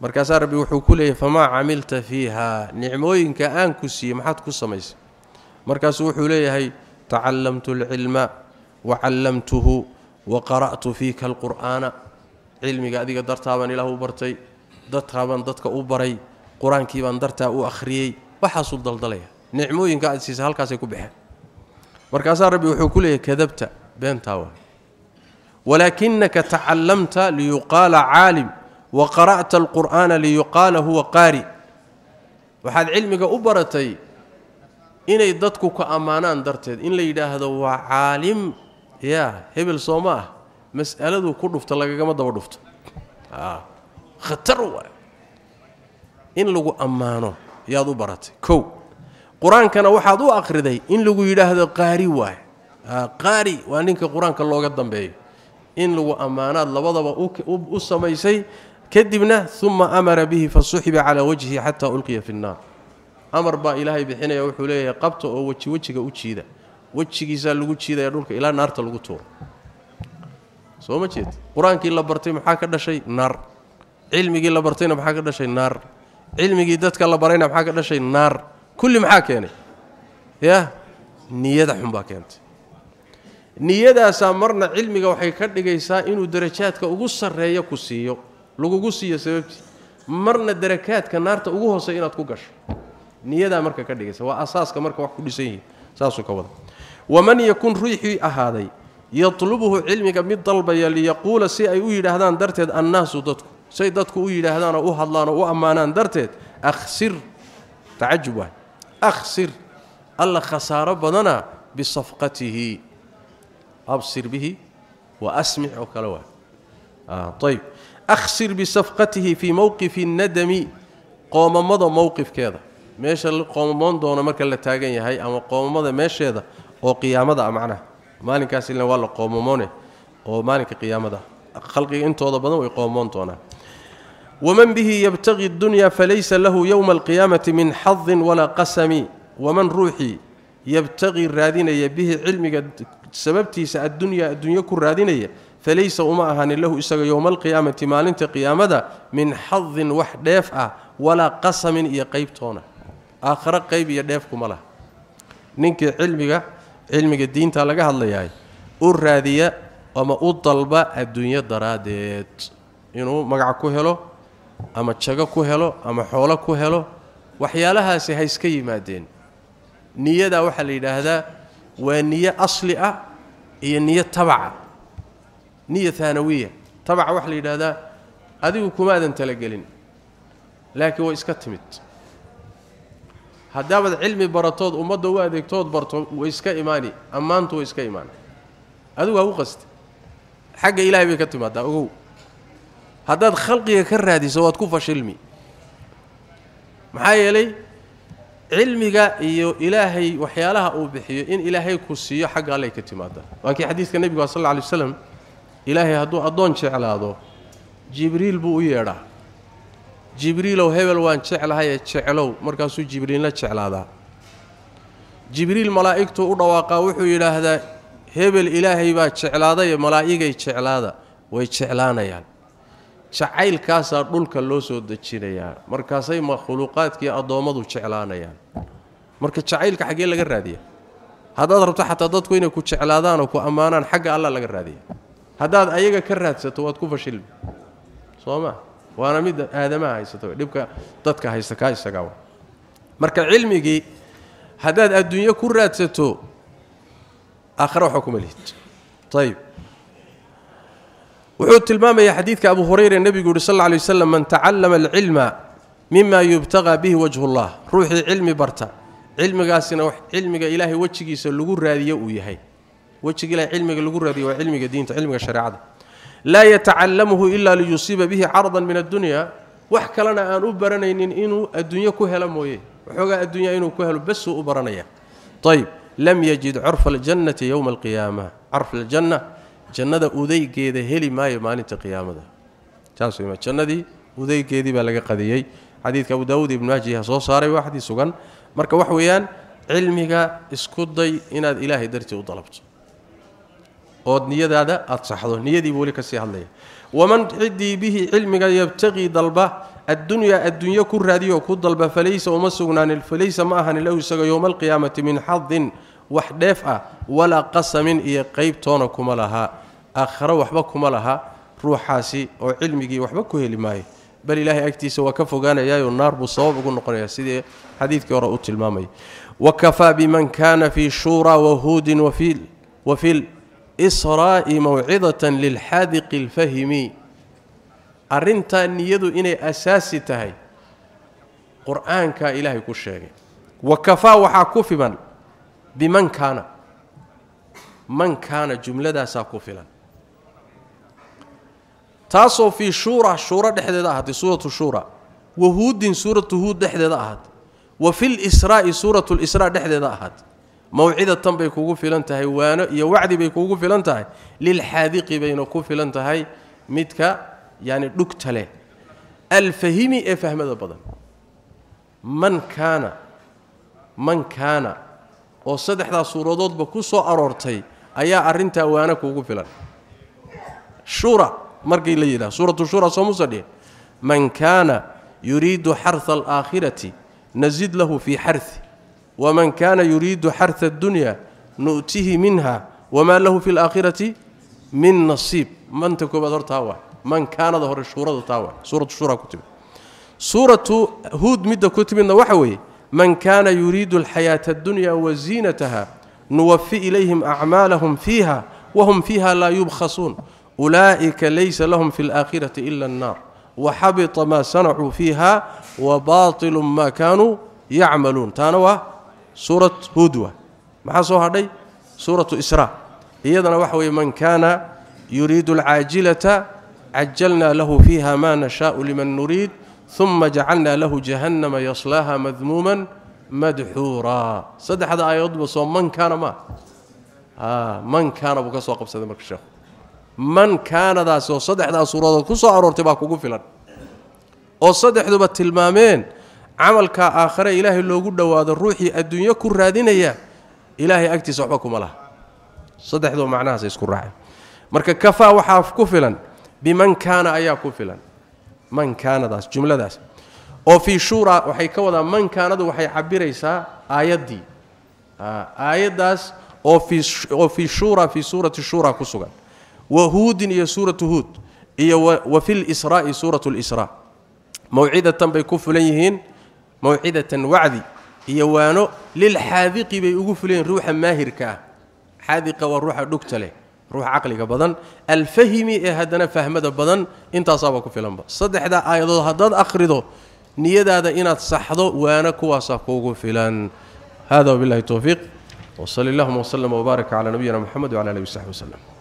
مركاس ربي وحو كلي فما عملت فيها. نعموينك آن كسي ما حد كسميس مركاس وحو ليهي تعلمت العلم وعلمته وقرأت فيك القرآن. علمي قاديق إلى هو برتي. دتابن ددك أو أوبري qur-aankii baan dartaa u akhriyey waxaasuu daldalaya nicmooyinka aad siisa halkaasay ku baxeen markaasaa rabbi wuxuu ku leeyahay kadabta beentaa waa walaakinaka tacallamta liyuqaala caalim wa qara'ta alqur'aana liyuqaala huwa qaari waxaad cilmiga u baratay inay dadku ka ammaanaan darteed in la yidhaahdo waa caalim yaa hebel soo ma ah mas'aladuu ku dhufta lagagama daba dhufto khatar waay in lagu ammaano yaad u baratay kow qur-aankana waxaad u akhriday in lagu yidhaahdo qaari waay qaari waa ninka qur-aanka looga dambeeyo in lagu ammaanaad labadaba u samaysay kadibna uma amara bihi fasuxiba calaa wajhihi xataa ulqiya fi nnaar amar baa ilaahay bixinaya wuxuu leeyahay qabta oo weji wejiga u jiida wejigiisaa lagu jiidaya dhulka ilaa naarta lagu tuuro soo ma jeed qur-aankii la bartay maxaa ka dhashay naar cilmigii la bartayna maxaa ka dhashay naar cilmigii dadka la barayna maxaa ka dhashay? Naar. Kulli maxaa keenay? Ya niyada xun baa keentay. Niyadaasaa marna cilmiga waxay ka dhigaysaa inuu darajaadka ugu sarreeya ku siiyo. Lagugu siiyo sababtii. Marna darakaadka naarta ugu hoosey inaad ku gasho. Niyadaa marka ka dhigaysa. Waa asaaska marka wax ku dhisan yihiin. Saasuu ka wada waman yakun ruuxii ahaaday yatlubuhu cilmiga mid dalbaya liyaquula si ay u yidhaahdaan darteed annaasu dadku say dadku u yidhaahdaan oo u hadlaan oo u ammaanaan darteed akhsir tacajub waay akhsir alla khasaaro badana bisafqatihi absir bihi wa asmic oo kale waay ayb akhsir bisafqatihi fii mowqifi nadami qoomamada mowqifkeeda meesha qoomamoon doono marka la taagan yahay ama qoomamada meesheeda oo qiyaamada ah macnaha maalinkaas ilna waa la qoomamoone oo maalinka qiyaamada خلقي انتو ضبنا ويقومون تونا. ومن به يبتغي الدنيا فليس له يوم القيامة من حظ ولا قسم. ومن روحي يبتغي الرادين به علم سببتي سا الدنيا الدنيا كرادينيا فليس وما اهن له اس يوم القيامة ما انت قيامة من حظ وحدافع أه ولا قسم يا قيبتونا اخر قيب يا دفكم له نينك علمك علمك دينتا لغا حدلياي أو رادية ama u dalba adduunyo daraaddeed inuu magac ku helo ama jago ku helo ama xoolo ku helo waxyaalahaasi ha iska yimaadeen niyadaa waxaa la yidhaahdaa waa niyo asli ah iyo niyo tabaca niya haanawiya tabaca waxaa la yidhaahdaa adigu kumaadan talagelin laakiin way iska timid haddaabaad cilmi baratood ummadda u adeegtood barto way iska imaani ammaantu way iska imaan adigu ha u qasta ilaahay bay ka timaadaa ogow haddaad khalqiga ka raadiso waad ku fashilmi maxaa yeelay cilmiga iyo ilaahay waxyaalaha uu bixiyo in ilaahay ku siiyo xagga allay ka timaadaa waa kii xadiidka nebigu sal lla alay waslam ilaahay hadduu addoon jeclaado jibriil buu u yeedhaa jibriilow hebel waan jeclahayee jeclow markaasuu jibriilna jeclaadaa jibriil malaa'igtuu u dhawaaqaa wuxuu yidhaahdaa hebel ilaahay baa jeclaadaye malaa'igay jeclaada way jeclaanayaan jacaylkaasaa dhulka loo soo dejinayaa markaasay makhluuqaadkii addoommadu jeclaanayaan marka jacaylka xaggee laga raadiya haddaad rabto xataa dadku inay ku jeclaadaan oo ku ammaanaan xagga alla laga raadiya haddaad ayaga ka raadsato waad ku fashilmi soo ma waana midda aadamaha haysato dhibka dadka haysta kaa isagaa marka cilmigii haddaad adduunyo ku raadsato آخر حكم الهج. طيب. وحوت المام يا حديث كأبو هريرة النبي يقول صلى الله عليه وسلم من تعلم العلم مما يبتغى به وجه الله. روحي علمي برتا. علمي قاسنا علمي إلهي وجهي سلقو الرادي يؤيهي وجهي إلهي علمي لقو الرادي وعلمي دينة علمي شريعة لا يتعلمه إلا ليصيب به عرضا من الدنيا. وحكى لنا أن أبرنا إن إنو الدنيا كهلا مويه. وحكى الدنيا إنو كهلا بس أبرنا طيب طيب. Lam yajid curfa aljannati yowma alqiyaama carf aljanna jannada udaygeeda heli maayo maalinta qiyaamada jannadii udaygeedii baa laga qadiyey xadiidka abu daawuud ibnu maajiha soo saaray waa xadiis sugan marka wax weeyaan cilmiga isku day inaad ilaahay dartii u dalabto ood niyadaada aada saxdo niyadiibu weli kasii hadlaya waman ciddii bihi cilmiga yabtaqii dalba الدنيا الدنيا كرهديو كدلب فليس وما سغنان الفليس ما هن لو سغ يوم القيامة من حظ وحدفا ولا قسم اي قيب تونا كما لها. اخره وحبا كما لها. روحاسي أو علمي وحبا كهلي ماي بل الله أكتي سو كفغان يا النار بصوب غن قريا سيده حديثك ورا اوتلمامي وكفى بمن كان في شورى وهود وفيل وفيل اسراء موعظة للحاذق الفهمي arrintaa niyadu inay asaasi tahay qur-aankaa ilaahay ku sheegay wakafaa waxaa ku filan biman kaana man kaana jumladaasaa ku filan taasoo fii shuura shuuro dhexdeeda ahaatay suuratu shuura wahuudin suuratu huud dhexdeeda ahaatay wa fil israa'i suuratu lisraa dhexdeeda ahaatay mawcidatan bay kugu filan tahay waano iyo wacdi bay kugu filan tahay lilxaadiqi bayna ku filan tahay midka يعني دغتله الفهيمي اي هذا بدن من كان من كان. أو صدخدا سورودود با كو سو أرورتي. أيا ارينتا وأنا كوغو فيلان شورى مرغي ليلى سوره الشورى سو مسدي من كان يريد حرث الآخرة نزيد له في حرث. ومن كان يريد حرث الدنيا نؤتيه منها. وما له في الآخرة من نصيب. من تكو بدر تاوه man kaanada hore shuurada taa waa suuratu shura ku timid suuratu huud midda ku timidna waxa weeye man kaana yuriidu alxayaata addunya waziinataha nuwafi ilayhim acmaalahum fiiha wahum fiiha laa yubkhasuun ulaa'ika laysa lahum fi alaakhirati ila annaar waxabita maa sanacuu fiiha wabaatilu maa kaanuu yacmaluun taana waa suurat huud waa maxaa soo hadhay suuratu israa iyadana waxa weeye man kaana yuriidu alcaajilata عجلنا له فيها ما نشاء لمن نريد ثم جعلنا له جهنم يصلاها مذموما مدحورا. صدق هذا ايض بس من كان ما؟ آه من كان أبو قصو قبس ذمك الشيخ. من كان ذا سو صدق ذا سورة كسو ارورتي با كوغو فيلان. أو صدق ذو بتلمامين عمل كا اخر إلهي لوغو دواده روحي ادنيا كو رادينيا إلهي أكتي صحبكم الله. صدق ذو معناه سيسكو راعي marka kafa وحاف ku biman kaana ayaa ku filan man kaanadaas jumladaas oo fii shuura waxay ka wadaa man kaanadu waxay cabiraysaa aayaddii aayaddaas oo oo fii shuura fii suurati shuura ku sugan wa huudin iyo suuratu huud iyo wa fi lisraa'i suuratu lisraa mawcidatan bay ku fulan yihiin mawcidatan wacdi iyo waano lilxaadiqi bay ugu fulan yihiin ruuxa maahirka ah xaadiqa waa ruuxa dhugta leh ruuxa caqliga badan alfahimi ee haddana fahmada badan intaasaabaa ku filanba saddexdaa aayadood haddaad akhrido niyadaada inaad saxdo waana kuwaasaa kuugu filan hada wabillahi towfiiq wsali allahuma wslama wbaarak cala nabiyina moxamed wcala alihi wasaxbi waslem